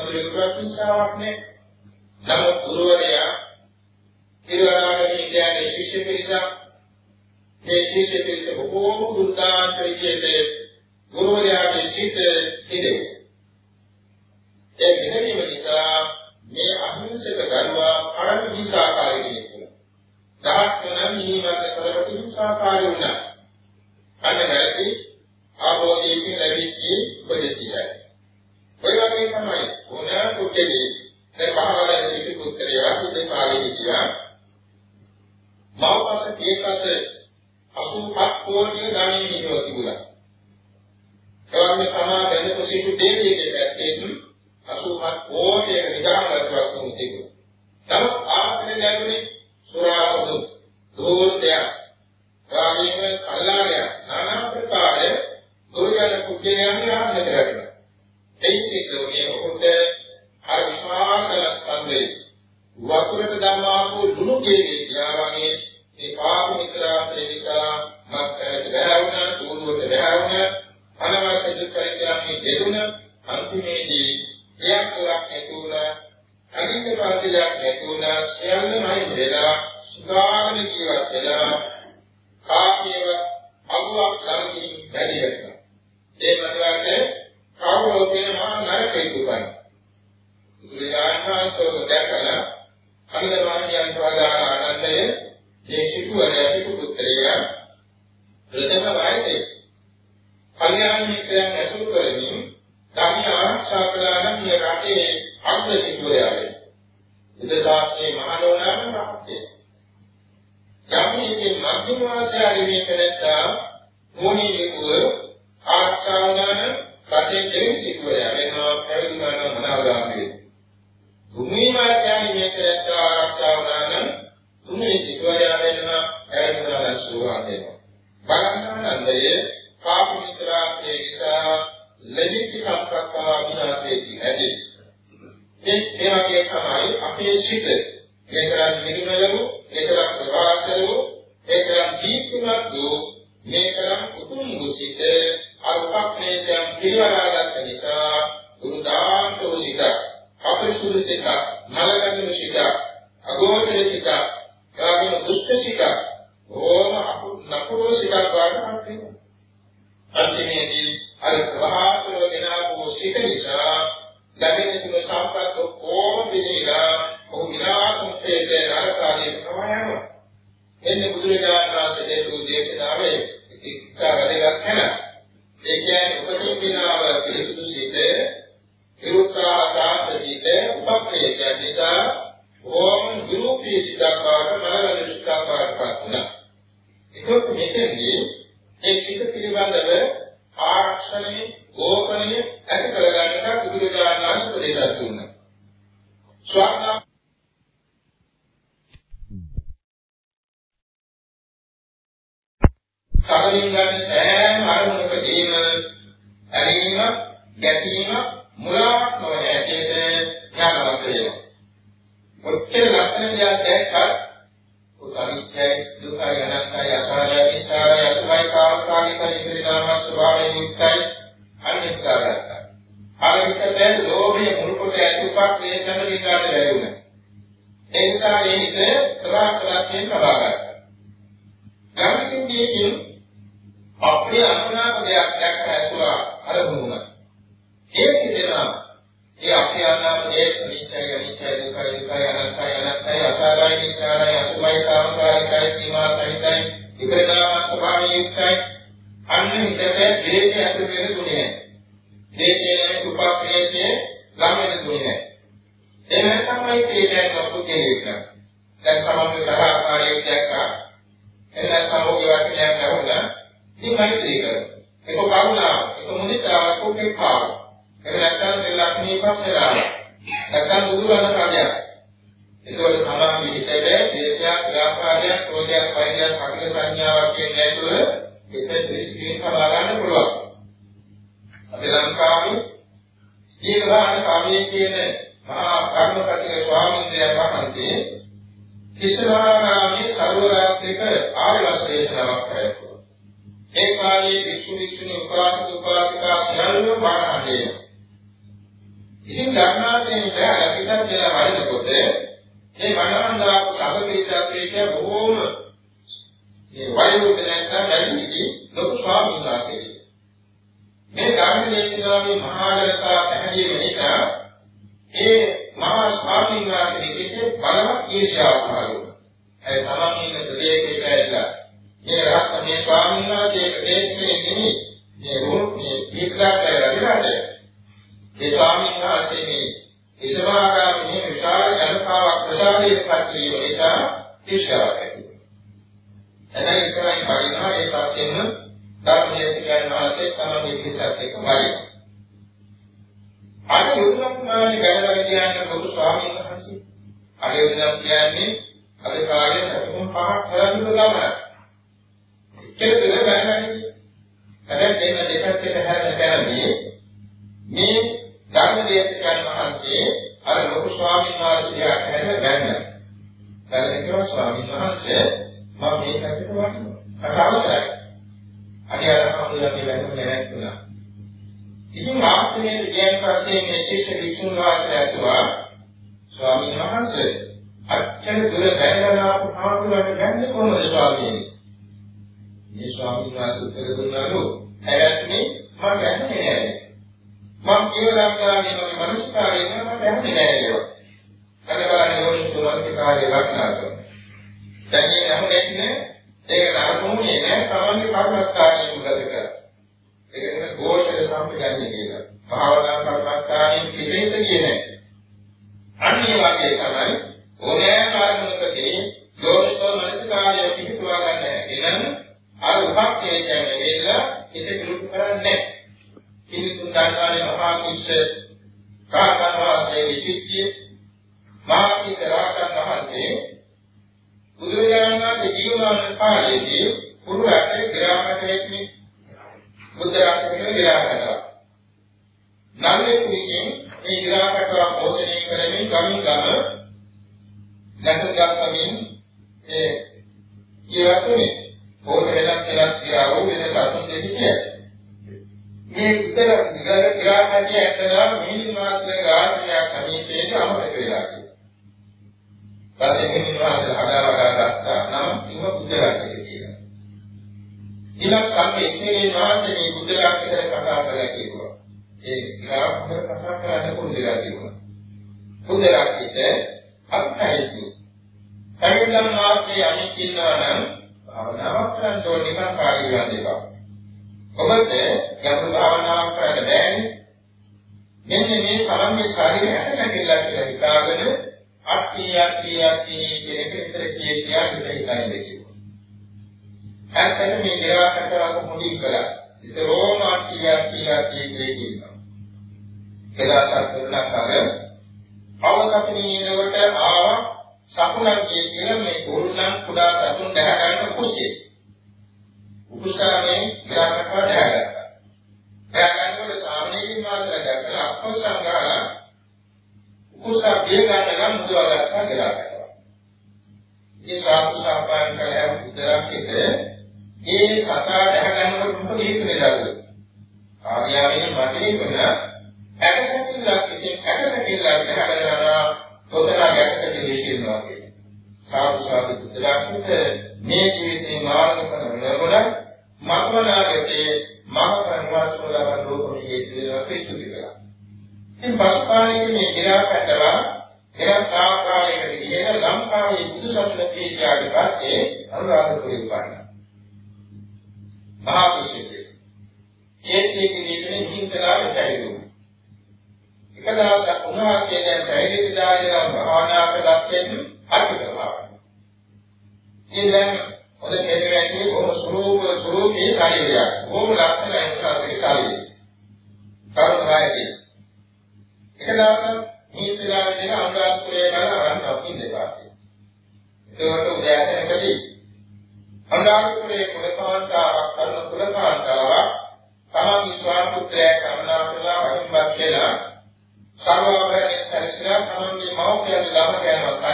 දැසෙක් මඳුරේ ප්‍රතිසාවක් නැහැ. නමුත් ගුරුවරයා ඉරාගෙන ඉන්නේ ශිෂ්‍ය පිරිසක් මේ ශිෂ්‍ය පිරිස බොහෝම දුර්දාන්ත විදිහට ගුරුවරයාගේ සිත හිදෙව්. ඒ හිදවීම නිසා මේ අහිංසක දරුවා පරම විසාකාරී කෙනෙක්. දහස් ගණන් නිවන කරපු විසාකාරී වුණා. අන්න නැති ආභෝධියකින් ලැබිච්ච උපදේශයයි. ඔය වගේ තමයි ඕනෑ කුට්ටේ දැන් මහවරේ සිටි පුත්‍රයා පුතේ කාලේ හිටියා. මව්පස කේකස 85 කෝටිය ධනෙ හිමිව තිබුණා. එවන්න තමා දැනපු සිටු දෙවියන්ගේ පැත්තෙන් 85 කෝටියක නිදානවත් වුණු තිබුණා. නමුත් ආත්මය ලැබුණේ සුරාවදු දෝත්‍ය කාමීම සල්ලාය নানা ප්‍රකාරයේ දුර්යන කුජයන් ආහන කරගන්නවා. එයින් කියන්නේ ඔහුට අර විශ්වාසල ස්කන්ධේ වතුරට ධම්මාපු දුණු කේගේ කියාවගේ මේ පාප මිත්‍රාත්‍රේ නිසා මත්කරට බැහැවුණා සූදුවට බැහැවුණා අනවශ්‍ය දුක්ඛයන්ගේ දෙදුන අන්තිමේදී එයක් කරක් නැතුණා අනිත් පාදිලක් නැතුණා සියල්ලමයි වෙලා සුගාමන ජීවත් වෙලා කාමීව අගුවක් ළඟින් බැරි වෙනවා ඒ මතවාගේ කවුරු කියනවා නරකයි දුකයි බුදුරජාණන් වහන්සේ දැකලා අනිවාර්යයන් ප්‍රදාන ආනන්දයේ මේ සිටුවරයා සිටු පුත්‍රයා ප්‍රථම වයසේ කල්යාණ මිත්‍රයන් ඇසුරු කරමින් ධර්ම ආරක්ෂා කළා නම් මේ රටේ අග්‍ර සිටුවරයා වේ. බුද්ධාස්මේ මහණෝනාම රහතේ. යම්කින් මධ්‍යම වාසයාගේ කරත්තා මොණී විකුව ආරක්ෂා වුණාන රටේ දෙවි සිටුවරයා වෙනවා පැවිදි කරන මනාවදාමේ. භූමි මාර්ගයන් මේ කරත්තා ආරක්ෂා වුණාන තුනේ සිටුවරයා වෙනවා පැවිදි සුවාන් වෙනවා. බලන්නන්දයේ පාප මිත්‍රාත්මයේ නිසා ලැබිච්ච සම්ප්‍රක්‍රියා විනාශයේදී ඇති. ඒ ඒ වගේ තමයි අපේ සිට මේකරන් නිර්මලව, ඒකරන් ප්‍රවාසලව, ඒකරන් දීප්තිමත් වූ මේකරන් උතුම් වූ සිට අල්පක්ලේශයන් ආර්ය වස්ත්‍රේශනාවක් කරනවා. ඒ කාලේ වික්ෂු වික්ෂුණී උපාසක උපාසිකා සියල්ලම බාරහදේ. ඉතින් ධර්මාදයෙන් බෑ පිටත් කියලා වයින්කොට මේ මනෝන්දාක සබ්බේශාත්‍රික බොහෝම මේ වයෝවෘද්ධ නැත්නම් වැඩිහිටි ලොකු ස්වාමීන් වහන්සේ. මේ ධර්ම දේශනාවේ මහාගරතා පැහැදිලි නිසා ඒ මහා ස්වාමීන් වහන්සේ විසින් බලවත් ඊර්ෂ්‍යාවක් පහළ වුණා. ඒ තමන් ඉන්න ප්‍රදේශයට ඇවිල්ලා මේ රහත් මේ ස්වාමීන් වහන්සේ ප්‍රදේශයේ නෙමෙයි මේ රූප මේ වික්‍රාට රජරාජ ඒ ස්වාමීන් වහන්සේ මේ ඉසවාගාමී විශාල ජනතාවක් ප්‍රසාරයේ පත් වීම නිසා ඊර්ෂ්‍යාවක් ඇති වුණා. එතන ඉස්සරහින් වඩිනවා ඒ පස්සෙන් ධර්මදේශකයන් වහන්සේ තමයි පිටසත් එක්ක වඩිනවා. අද යොදුනක්මානේ ගැලවෙ කියන්නේ පොදු ස්වාමීන් වහන්සේ. අද යොදුනක් කියන්නේ අද කාලේ සතුන් පහක් කරන්න ගමන. එච්චර දෙන බැලන්නේ. හැබැයි දෙන්න දෙකක් එක හැරෙන්න බැලන්නේ මේ ධර්මදේශකයන් වහන්සේ අර ලොකු ස්වාමීන් වහන්සේට හැරෙන්න බැන්න. බැලන්නේ ස්වාමීන් වහන්සේ මම මේ පැත්තට වටිනවා. අසවසරයි. අනිත් අර හමුලගේ වැඳුම් නැවතුණා. ඉතින් ආත්මයේ කියන පස්සේ මේ ශිෂ්‍ය වික්ෂුන් වහන්සේ ඇසුවා ස්වාමීන් වහන්සේ අච්චර දුර බැලගෙන ආපු කාමතුලට ගන්නේ කොහොමද ස්වාමීනි? මේ ස්වාමීන් වහන්සේ උත්තර දුන්නාලු ඇයත්නේ මම ගන්නේ නෑ. මම කියලා ගානේ මගේ මනස්කාරයෙන් මම ගන්නේ නෑ ඒක. අද බලන්නේ ඕනි තුමන්ගේ කාර්යය වටනාකම. දැන් මේ අහුනෙන්නේ ඒක නරකුනේ නෑ තමන්ගේ කර්මස්ථානයේ මුලද කරා. ඒකනේ ගෝචර සම්පජන්‍ය කියලා. භාවනා කර්මස්ථානයේ පිළිවෙත කියන්නේ. අන්නේ වගේ තමයි ඕනෑම කාරණයකදී යෝනිසෝ මනසිකාරය පිහිටුවා ගන්න එනම් අර උපක්ෂේෂයෙන් වෙලා හිත පිළිතු කරන්නේ. කිසිතුන් දන්වානේ මහා කුස්ස කාකනවාසේ විසිද්ධිය මහා කුස්ස රාතන් වහන්සේ බුදුරජාණන් වහන්සේ ජීවමාන කාලයේදී පුරුෂයන්ට ග්‍රාමකයෙක් බුද්ධ රත්නයේ විරාජනවා. නන්නේ කුසින් මේ විරාජකව පෝෂණය කරමින් ගමින් ගම නැත්නම් ඒ ජීවිතේ පොරේලක්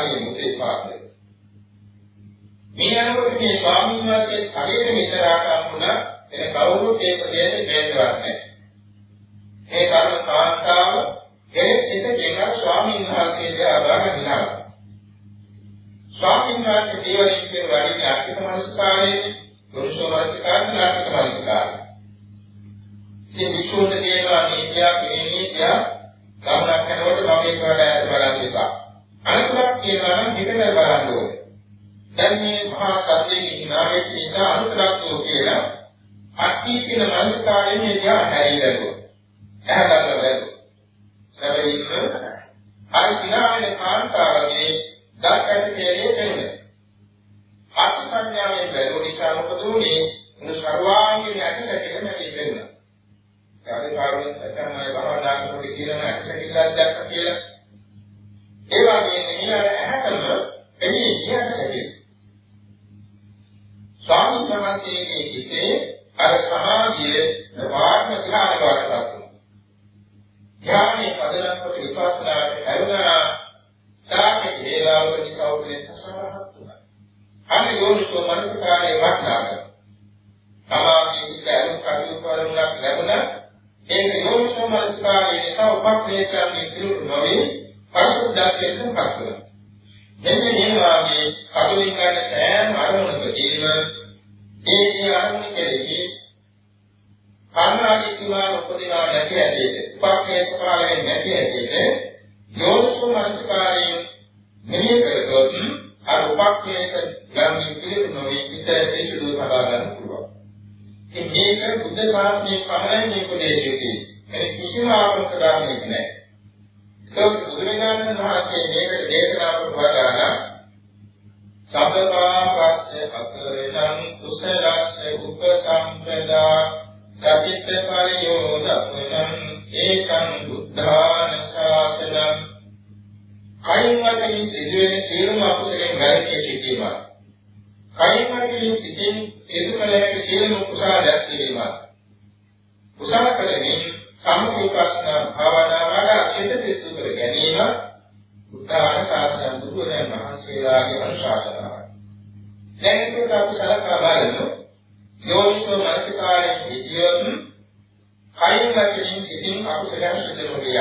යනවා කලින් මුදේ පාන්නේ. මේ අනුකොට මේ ස්වාමීන් වහන්සේ කඩේට මිසරාට වුණා එන කවුරුත් ඒක දෙන්නේ බේදවත් නැහැ. ඒ කර්ම කාන්තාව කෙනෙක් සිතකින් ස්වාමීන් වහන්සේගේ අභාග දිනවා. ස්වාමීන් වහන්සේ දේවලින් කියන වරිණ අර්ථක මනස්කාරයේ පුරුෂෝ මනස්කාරය අර්ථක මනස්කාරය. ඉතින් විශ්වෝත කියනවා නීතියක් මේ නීතිය ගමනක් කරනකොට මම ඒක වල ඈත බලන්න එපා. අනුතරක් කියනවා නම් හිතට බලන්න ඕනේ. දැන් මේ මහා සත්‍යයේ හිනාවේ නිසා අනුතරක් කියලා අට්ටි කියන මනස්කාරයේ දිහා හැරිලා. එහා ගන්න බැහැ. සැබවින්ම අර සිනාවෙන කාන්තාවගේ දත් ඇති කෙරේ දෙන්නේ. අත් සංඥාවෙන් බැලුව නිසා මොකද උනේ? උන් සර්වාංගීය ඇටසැකිලම ලැබෙනවා. කාර්ය කාර්යයෙන් තමයි භවනා කරනකොට කියන ඇටසැකිල්ලක් දැක්ක කියලා. ඒ වගේම ඊළඟ ඇහැකම එන්නේ ඇටසැකිල්ල. ස්වාමීන් වහන්සේගේ හිතේ අර සමාධියේ වාග්ම ධ්‍යාන වලට ඥානයේ පදනම් කොට විපස්සනාට කරුණා තාකේ වේලාවක සෞඛ්‍යයෙන් සසරහත් වුණා. අනේ යෝනිසෝ මනසකාරයේ වටනාක. සමාධියේ හිත අනුන් කටයුතු කරනක් ලැබුණා. ඒක යෝනිසෝ මනසකාරයේ සෞපක්ලේශයන් පිළිතුරු නොවේ පරිසුද්ධාකයෙන් පත් කරනවා. මෙන්න මේ වාගේ කටුලින් ගන්න සෑම අරමුණකදීම ඒ ඒ අරමුණ කෙරෙහි කර්ණාදී කිමාන උපදිනා නැති ඇදෙට උපක්‍රේෂ කාලයෙන් නැති ඇදෙට යෝනිසෝ මනසකාරයෙන් මෙහෙය කරගොත් අර උපක්‍රේෂ ගම්මින් පිළිතුරු නොවේ පිටේ පිසුදු හදා ගන්න පුළුවන්. ඉතින් මේක බුද්ධ ශාසනයේ පමණයි මේ උපදේශයේදී. ඒ කිසිම ආගමක ධර්මයක් නැහැ. ඒක බුදුරජාණන් වහන්සේ මේකට දේශනා කරපුවාම සබ්බපා පස්සේ අකරණං කුසලස්ස උපසම්පදා සතිත්ත පරියෝ දක්වනං ඒකං බුද්ධාන ශාසනං. කයින් වලින් සිදුවෙන සියලුම අකුසලෙන් වැළකී සිටීම කයින් වලින් සිටින් සිදු කළ හැකි සියලුම කුසල දැස් කිරීම කුසල කරමින් සම්පූර්ණ භාවනා වල සිත දිසු කර ගැනීම බුද්ධාන ශාසනං බුදුරජාණන් වහන්සේලාගේ අනුශාසනාවයි දැන් ඒක අපි සලකා බලමු යෝනිසෝ මනසිකාරයෙන් හිතියොත් කයින් වචනින් සිතින් අකුසලයන් සිදු නොවිය.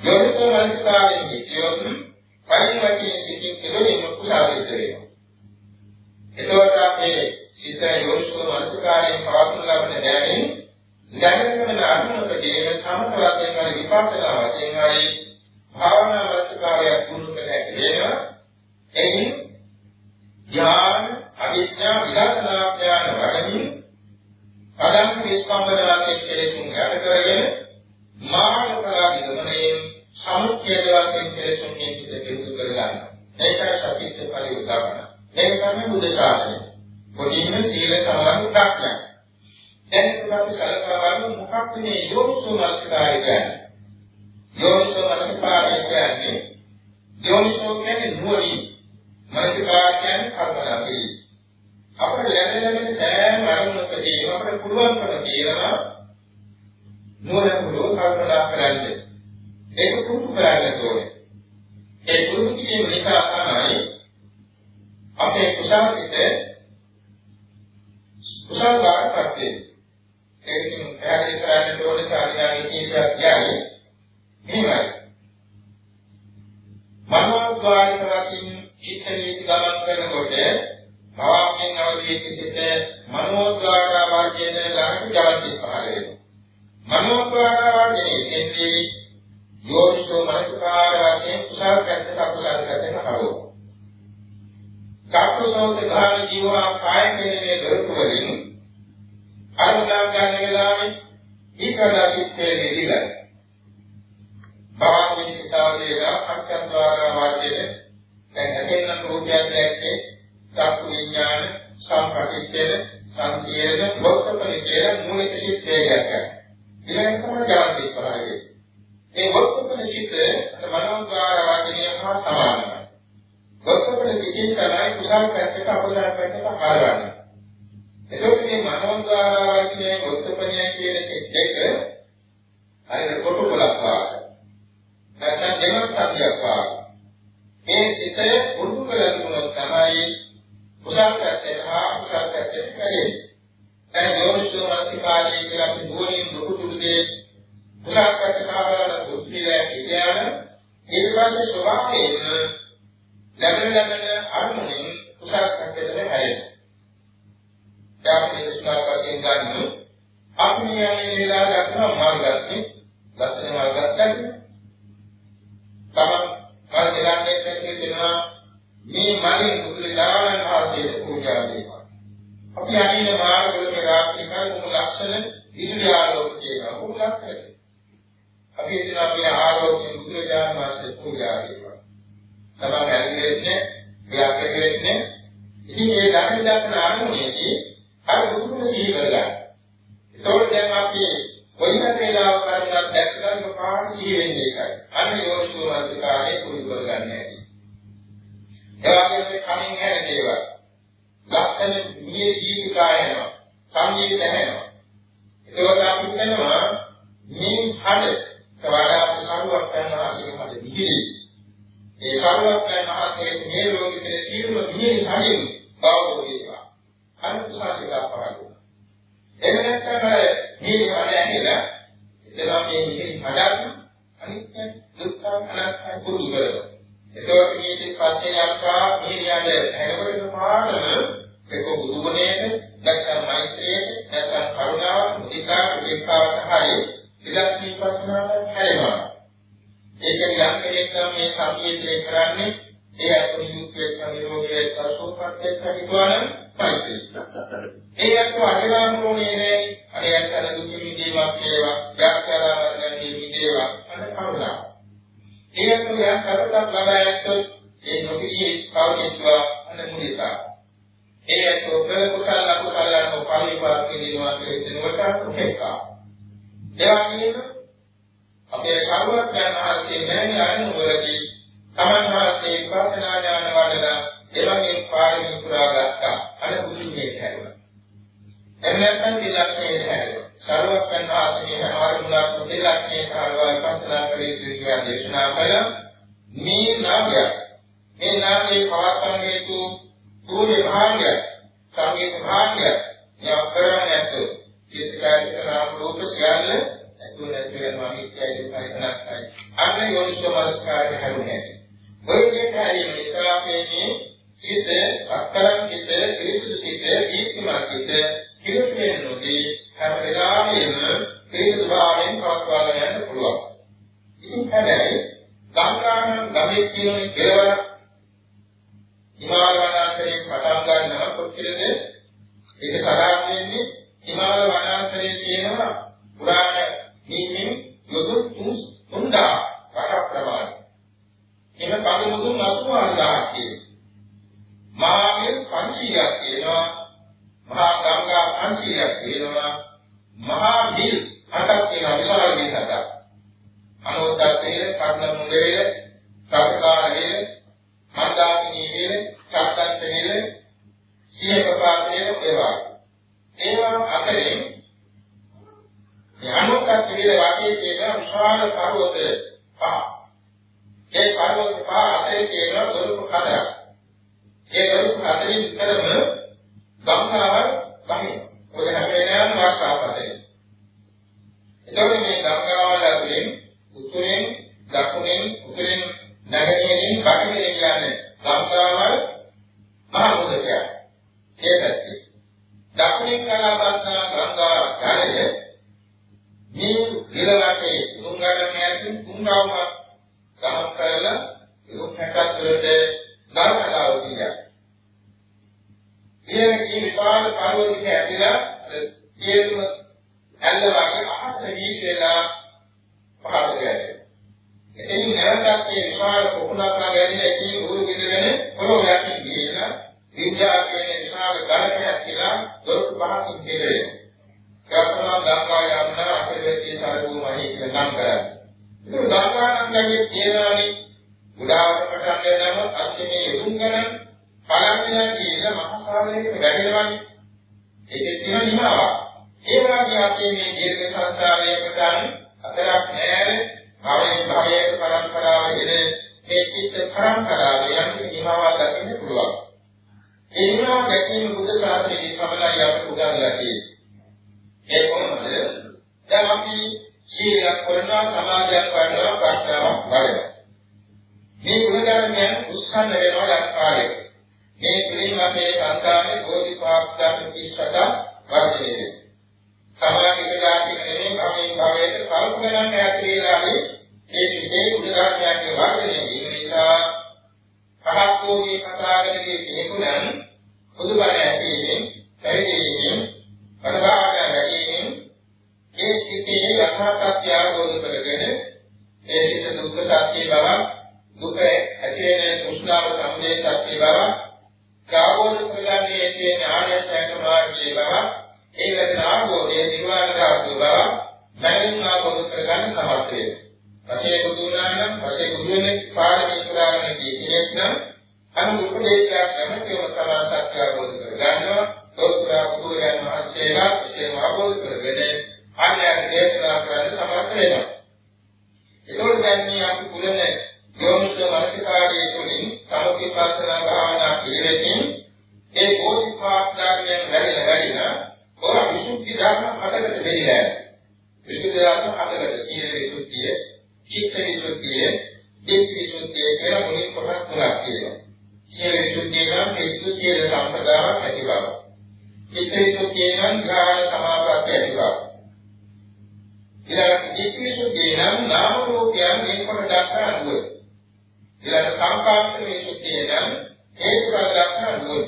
යෝනිසෝ මනසිකාරයෙන් හිතියොත් කයින් වචනින් සිතින් කෙරෙහිම කුසල සිදු වෙනවා. එතකොට අපේ සිත යෝනිසෝ මනසිකාරයෙන් පවත්වන ලබන දැනෙන දැනෙන අනුමතකයේ සමත වශයෙන් වල විපස්සනා වශයෙන් හරි භාවනා මනසිකාරය පුරුදු කර හැකි වෙනවා. එයින් ඥාන අවිඥා විදර්ශනා ඥාන වඩමින් පදම් විස්පන්දන වශයෙන් කෙලෙසුන් යට කරගෙන මානකලා නිගමනයේ සමුච්ඡේද වශයෙන් කෙලෙසුන් නිහිත පිළිතු කරගන්න. ඒකයි සත්‍යත්‍ය පරිඋදාහරණ. මේක තමයි බුද්ධ ශාසනය. පොඩිම සීල සමාධි ප්‍රඥා. දැන් අපි සලකා බලමු මොකක්ද මේ යෝනිසෝමනසිකාරය කියන්නේ. යෝනිසෝමනසිකාරය කියන්නේ යෝනිසෝ කියන්නේ නුවණින්. මනසිකාරය කියන්නේ කල්පනා කිරීම. අපිට ලැබෙන ලැබෙන සෑම අරමුණකදී අපිට පුළුවන්කම තියෙනවා නුවණ පුරව කල්පනා කරන්න. ඒක පුරුදු කරගන්න ඕනේ. ඒ පුරුදු කිරීම නිසා තමයි අපේ කුසල සිත කුසල බවට පත් වෙන්නේ. ඒකෙන් පැහැදිලි කරන්න ඕනේ කාර්යාවේ කීපයක්යයි. මෙහෙමයි. මනෝද්වාරික වශයෙන් ඉතිරි ගමන් කරනකොට භාවයෙන් අවදීක සිට මනෝද්වාර වාක්‍යයෙන් ගන්න ජලසි පහළ වෙනවා. මනෝද්වාර වාක්‍යයේ කියන්නේ යෝනිසෝ මනසකාර වශයෙන් කුසල පැත්තට අකුසල පැත්තට හරවනවා. චක්කසෝත ගාන ජීවා කාය කෙරේ ගරුතුවලින් අනුදාන ගන්න වෙලාවේ ඊකදා සිත්යේ දෙවිලා භවංගික සිතාවේලා අත්‍යන්තවාරා වාක්‍යයේ දැන් ඇසෙන්න රූපයක් දැක්කේ චක්කු විඥාන සංපටිච්ඡේද සංකේත වක්තපරිච්ඡේද මූලික සිත් දෙකක් ඊළඟට තමයි ඥාන සිත් පරායේ ඒ වක්තපන සිත් මනෝද්වාර වාක්‍යය හා සමානයි. වක්තපන සිතින් තමයි කුසල් පැත්තට අපසාර පැත්තට හරවන්නේ. එතකොට මේ මනෝද්වාරා වචනය මුත්තපණය කියන දෙක හරි දේශනා කරේ කියලා දේශනා කළා. ඒකේ තියෙන නිමාවක්. ඒ වගේ අපේ මේ දීර්ඝ සංසාරයකට අතරක් නෑර භවයෙන් භවයට පරම්පරාවෙන් මේ චිත්ත පරම්පරාව යම් කිසි නිමාවක් දකින්න පුළුවන්. ඒ නිමාව දැකීම බුද්ධ ශාසනයේ පමණයි අපට උදාහරණයක් තියෙන්නේ. ඒ කොහොමද? දැන් අපි සීලයක් කරනවා සමාධියක් කරනවා ප්‍රඥාවක් වඩනවා. මේ ගුණ ධර්මයන් උස්සන්න වෙනවා යම් කාලයක. මේ තුලින් අපේ සංකාමයේ බෝධිපාක්ෂයන් 38ක් වර්ධනය වෙනවා. සමාධි විලාසී නෙමෙයි අපේ භවයට කල්ප ගණන් ඈතේලාදී මේ විදේ උදාහරණයක් වර්ධනය වීම නිසා පහක්ෝගේ කතාවකදී කියපුනම් බුදුබණ ඇසීමෙන් පරිදීමෙන් පරදාන වැඩිමින් ඒ සිටේ යථාර්ථය අවබෝධ කරගෙන ඒ සිට දුක්ඛ සත්‍ය බව දුක ඇති වෙන කුෂ්ණාව සමුදය සත්‍ය බව අවබෝධ කරගන්නේ තියෙන ආර්යසත්‍ය මාර්ගයේ බව ඒකට ආභෝධයේ නිර්වාණ ධාතු බව මනින් ආභෝධ කරගන්න සමර්ථ වේ. පසේ බුදු වුණානම් පසේ බුදු වෙන පාරමී පුරාගෙන කියෙත් නම් අනු උපදේශයක් නැමැතිව තමයි සත්‍ය අවබෝධ කරගන්නවා. දොස්තර බුදුරයන් වහන්සේලා විශේෂ අවබෝධ කරගෙන අන්‍යයන් දේශනා කරන්න සමර්ථ වෙනවා. ඒකෝට දැන් මේ අපි පුරන්නේ යෝනිසෝ මනසිකාරයේ තුලින් සමුප්පාසනා භාවනා පිළිවෙලින් ඒ බෝධිපාක්ෂාඥයන් වැඩිලා වැඩිලා ඔය විසුද්ධි ධර්ම හතකට බෙදලා විසුද්ධි ධර්ම හතකට සීල විසුද්ධිය, චිත්ත විසුද්ධිය, ධම්ම විසුද්ධිය කියලා මුලින් කොටස් තුනක් තියෙනවා. සීල විසුද්ධිය නම් කිසිදු සීල සම්පදායක් ඇති බව. චිත්ත විසුද්ධිය නම් ධ්‍යාන සමාපatti ඇති බව. ඊළඟ ධම්ම විසුද්ධිය නම් නාම රූපයන් වෙනකොට දක්වන අනුව ඊළඟ සංකාන්ත මේ සුද්ධිය නම් හේතු බල දක්නා නුවණ.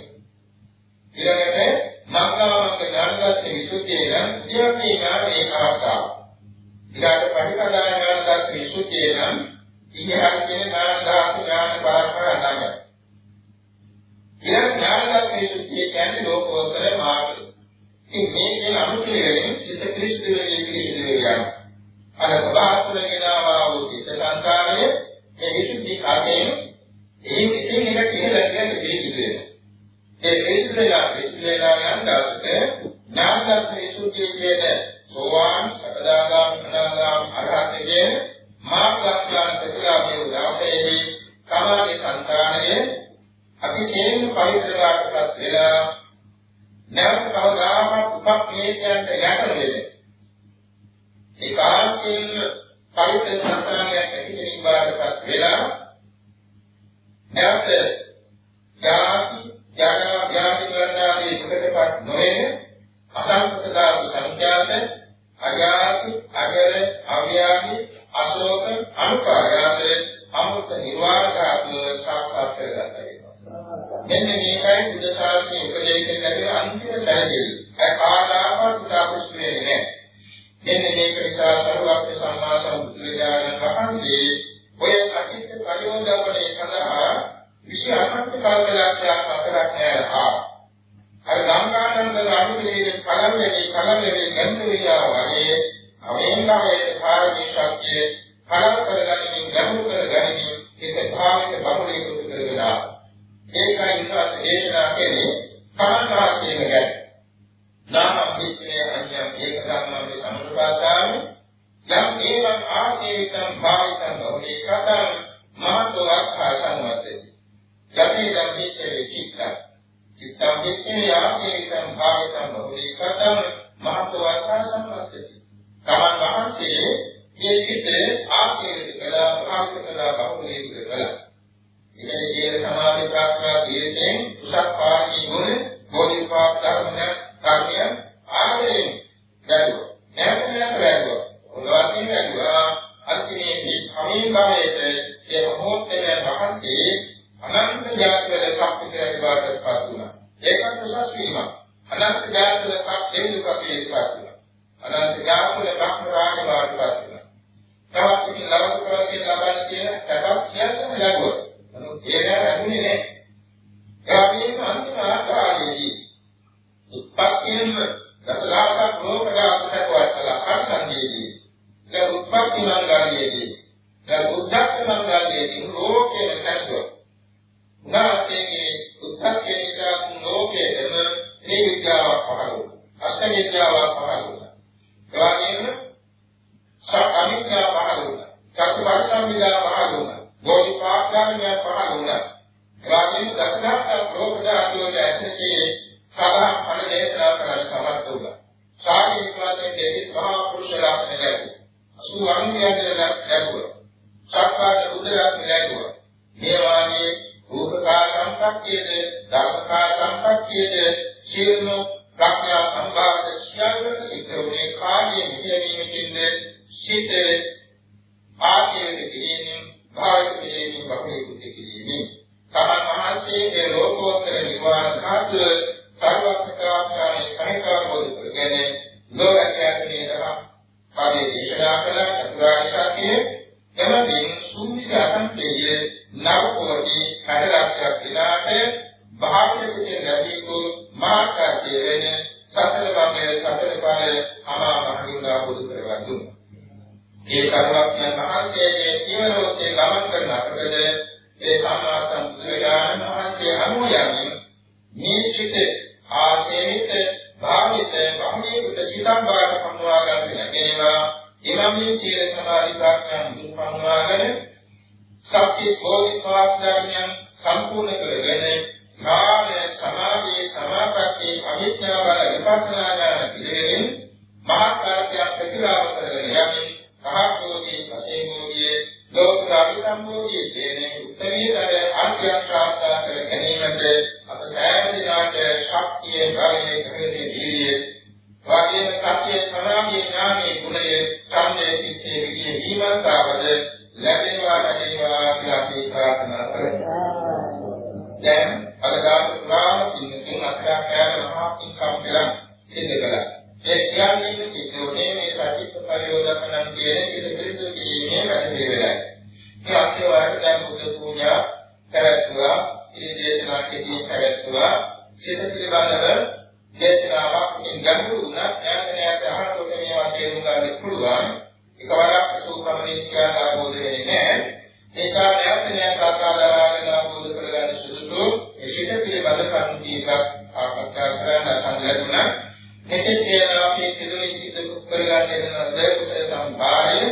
ඊළඟට මග්ගාමග්ග ඥානදර්ශන විසුද්ධිය නම් ඉතිහාසයේ ඥාන ඒක අවස්ථාව. ඊළඟට පරිකල්පනා ඥානදර්ශන විසුද්ධිය නම් ඉතිහාසයේ ඥාන ධාතු ඥාන පරම්පරා නම්. ඊළඟ ඥානදර්ශන විසුද්ධිය කියන්නේ ලෝකෝත්තර මාර්ගය. ඉතින් මේ කියන අනුකූලයෙන් සිත ක්‍රිස්තු වෙලී ක්‍රිස්තු වෙලා. අර ප්‍රභාස්වරගෙන ආවා වූ සිත සංකාරයේ මේ විසුද්ධි කාර්යයෙන් ඒ විසින් එක කියලා කියන්නේ පිළිසුදු වෙනවා. ඒ පිළිසුදු වෙලා පිළිසුදු වෙලා යන දවසට ඥානදර්ශ විසුද්ධිය කියන සෝවාන් සකදාගාමි අනාගාමි අරහත් කියන මාර්ගඥාන ප්‍රතිලාභයේ දවසේදී තමයි සංකාණයේ අතිශයින් පරිත්‍රාටපත් වෙලා නැවත කවදාවත් උපක්ලේශයන්ට යට වෙන්නේ. ඒකාන්තයෙන් පවිත්‍ර සංස්කාරයක් ඇති කිරීම බාරපත් වෙලා නැවත ජාති ජරා ව්‍යාධි මරණාදී දුකටපත් නොවේ අසංකතදාව සංඛ්‍යාත අජාති අජර අව්‍යාධි අශෝක අනුපායාසයේ අමෘත නිර්වාණ ධාතුව සාක්ෂාත් කරගත වෙනවා මෙන්න මේකයි බුද්ධ ශාසනයේ උපදේශයෙන් ලැබෙන අන්තිම සැලසිලි ඒ කාලාපත් උදාපෘෂ්ඨ වෙන්නේ නැහැ. මෙන්න මේක නිසා සරුවක්ඛ සම්මා සම්බුදුරජාණන් වහන්සේ ඔය සත්‍ය පරිවර්තනයේ සඳහා විශේෂ අසංක කල්පලක්ෂයක් අතරක් නෑරහා අර ගංගානන්ද රාජුගේ පළවෙනි පළවෙනි ගන්ධවියා වගේ අවේන්නාවේ පාරමී ශක්තිය පළව කරගනිමින් ගැඹුරු කරගනිමින් ඒක භාවිත බමුණේ කුතු කරගලා ඒකයි විශ්වාස දේශනා කෙරේ කමන්තාසීම ගැන. නාම පිටේ අඤ්ඤම් ඒක සමන භාෂාවේ යම් ඒවන් ආශීවිතම් භාවිතම් බෞලි කතං මහත්වක් ආසන්වතේ යති දම්පිච්චේ චිත්ත. චිත්තම් පිච්චේ ආශීවිතම් භාවිතම් බෞලි කතං මහත්වක් ආසන්වතේ තමන් වහන්සේ මේ චිත්‍රේ ආශීවිත කළා භාවිත කළා බෞලි කළා. ඉතින් සීල සමාධි ප්‍රඥා සීලයෙන් කුසක් පාරමී ගුණ බෝධිපාක් ධර්මයක් කර්මයක් ආදරයෙන් දැරුවා නැවත නැවත වැළුවා. හොඳවතින් වැළුවා. අන්තිමේ කමින් කමේට ඒ මොහොතේ මහන්සිය අනන්ත ජාතිවල සම්පූර්ණ විවාදයක්පත් වුණා. ඒකත් උසස් වීමක්. අනන්ත ජාතිවල දෙවිදු කපේටපත් වුණා. අනන්ත ජාතිවල බ්‍රහ්ම රාජ්‍ය වාටපත් වුණා. තවත් ඉතින් ලබන ප්‍රශ්නේ ලබන්නේ කියන සැපක් සියල්ලම ලැබුවා. නමුත් ඒක ලැබුණේ නැහැ. ඒ වගේම අන්තිම ආකාරයේදී උත්පත්තියෙම දසලක්ෂ කෝපදාස් හැපවත්තලා අර්ශංගයේදී දැන් උත්පත්ති මංගල්‍යයේදී දැන් උද්දක්ෂ මංගල්‍යයේදී ලෝකයේ සැසුව උනාසේගේ ආසාදාගෙන අවබෝධ කරගන්න සුදුසු එසිට පිළිබඳ කරුණු කීපක් සාකච්ඡා කරන්න අසංගතුණා මෙතෙක් කියලා අපි කෙලෙස් සිදු කරගන්න යන දේ කුසල සම්භාරයේ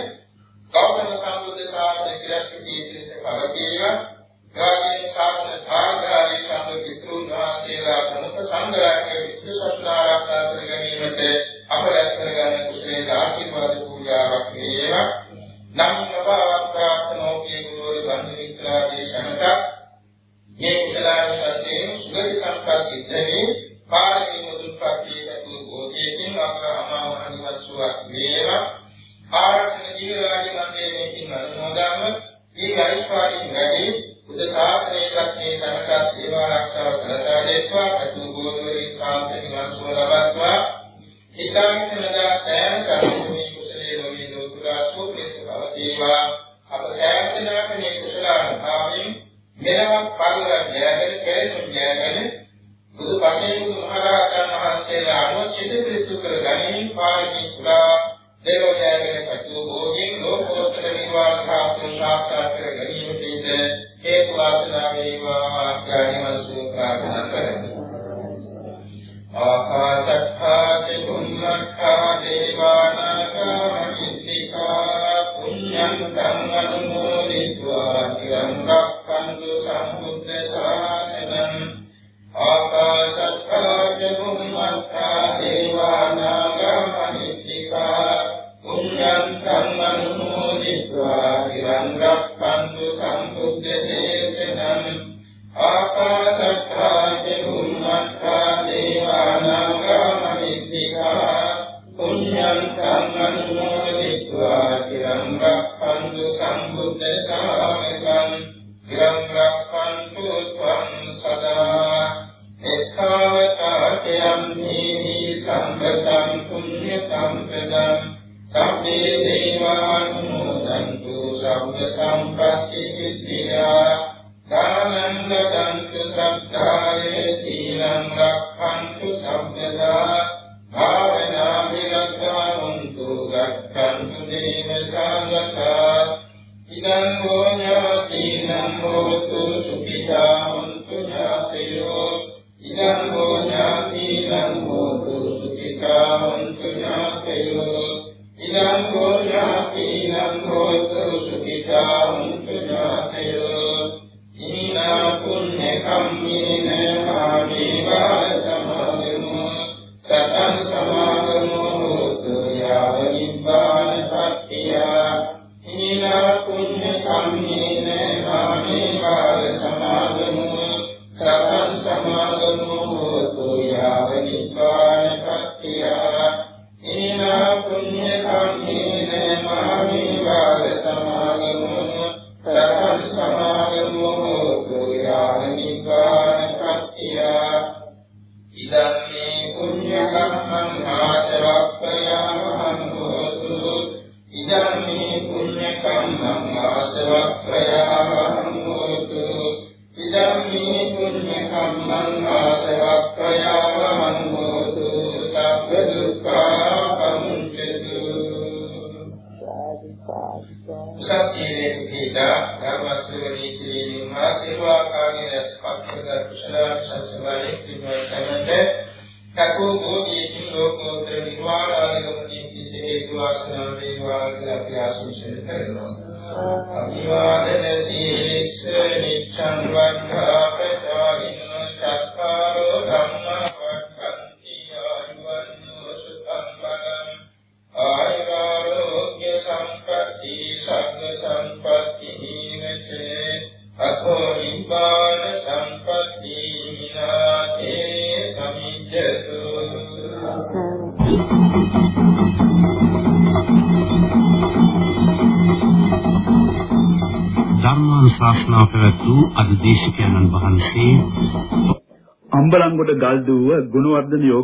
Sango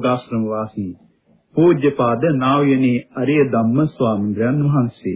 යෝගාශ්‍රම වාසී පූජ්‍යපාද නා වූ යනි අරිය ධම්ම ස්වාමීන් වහන්සේ.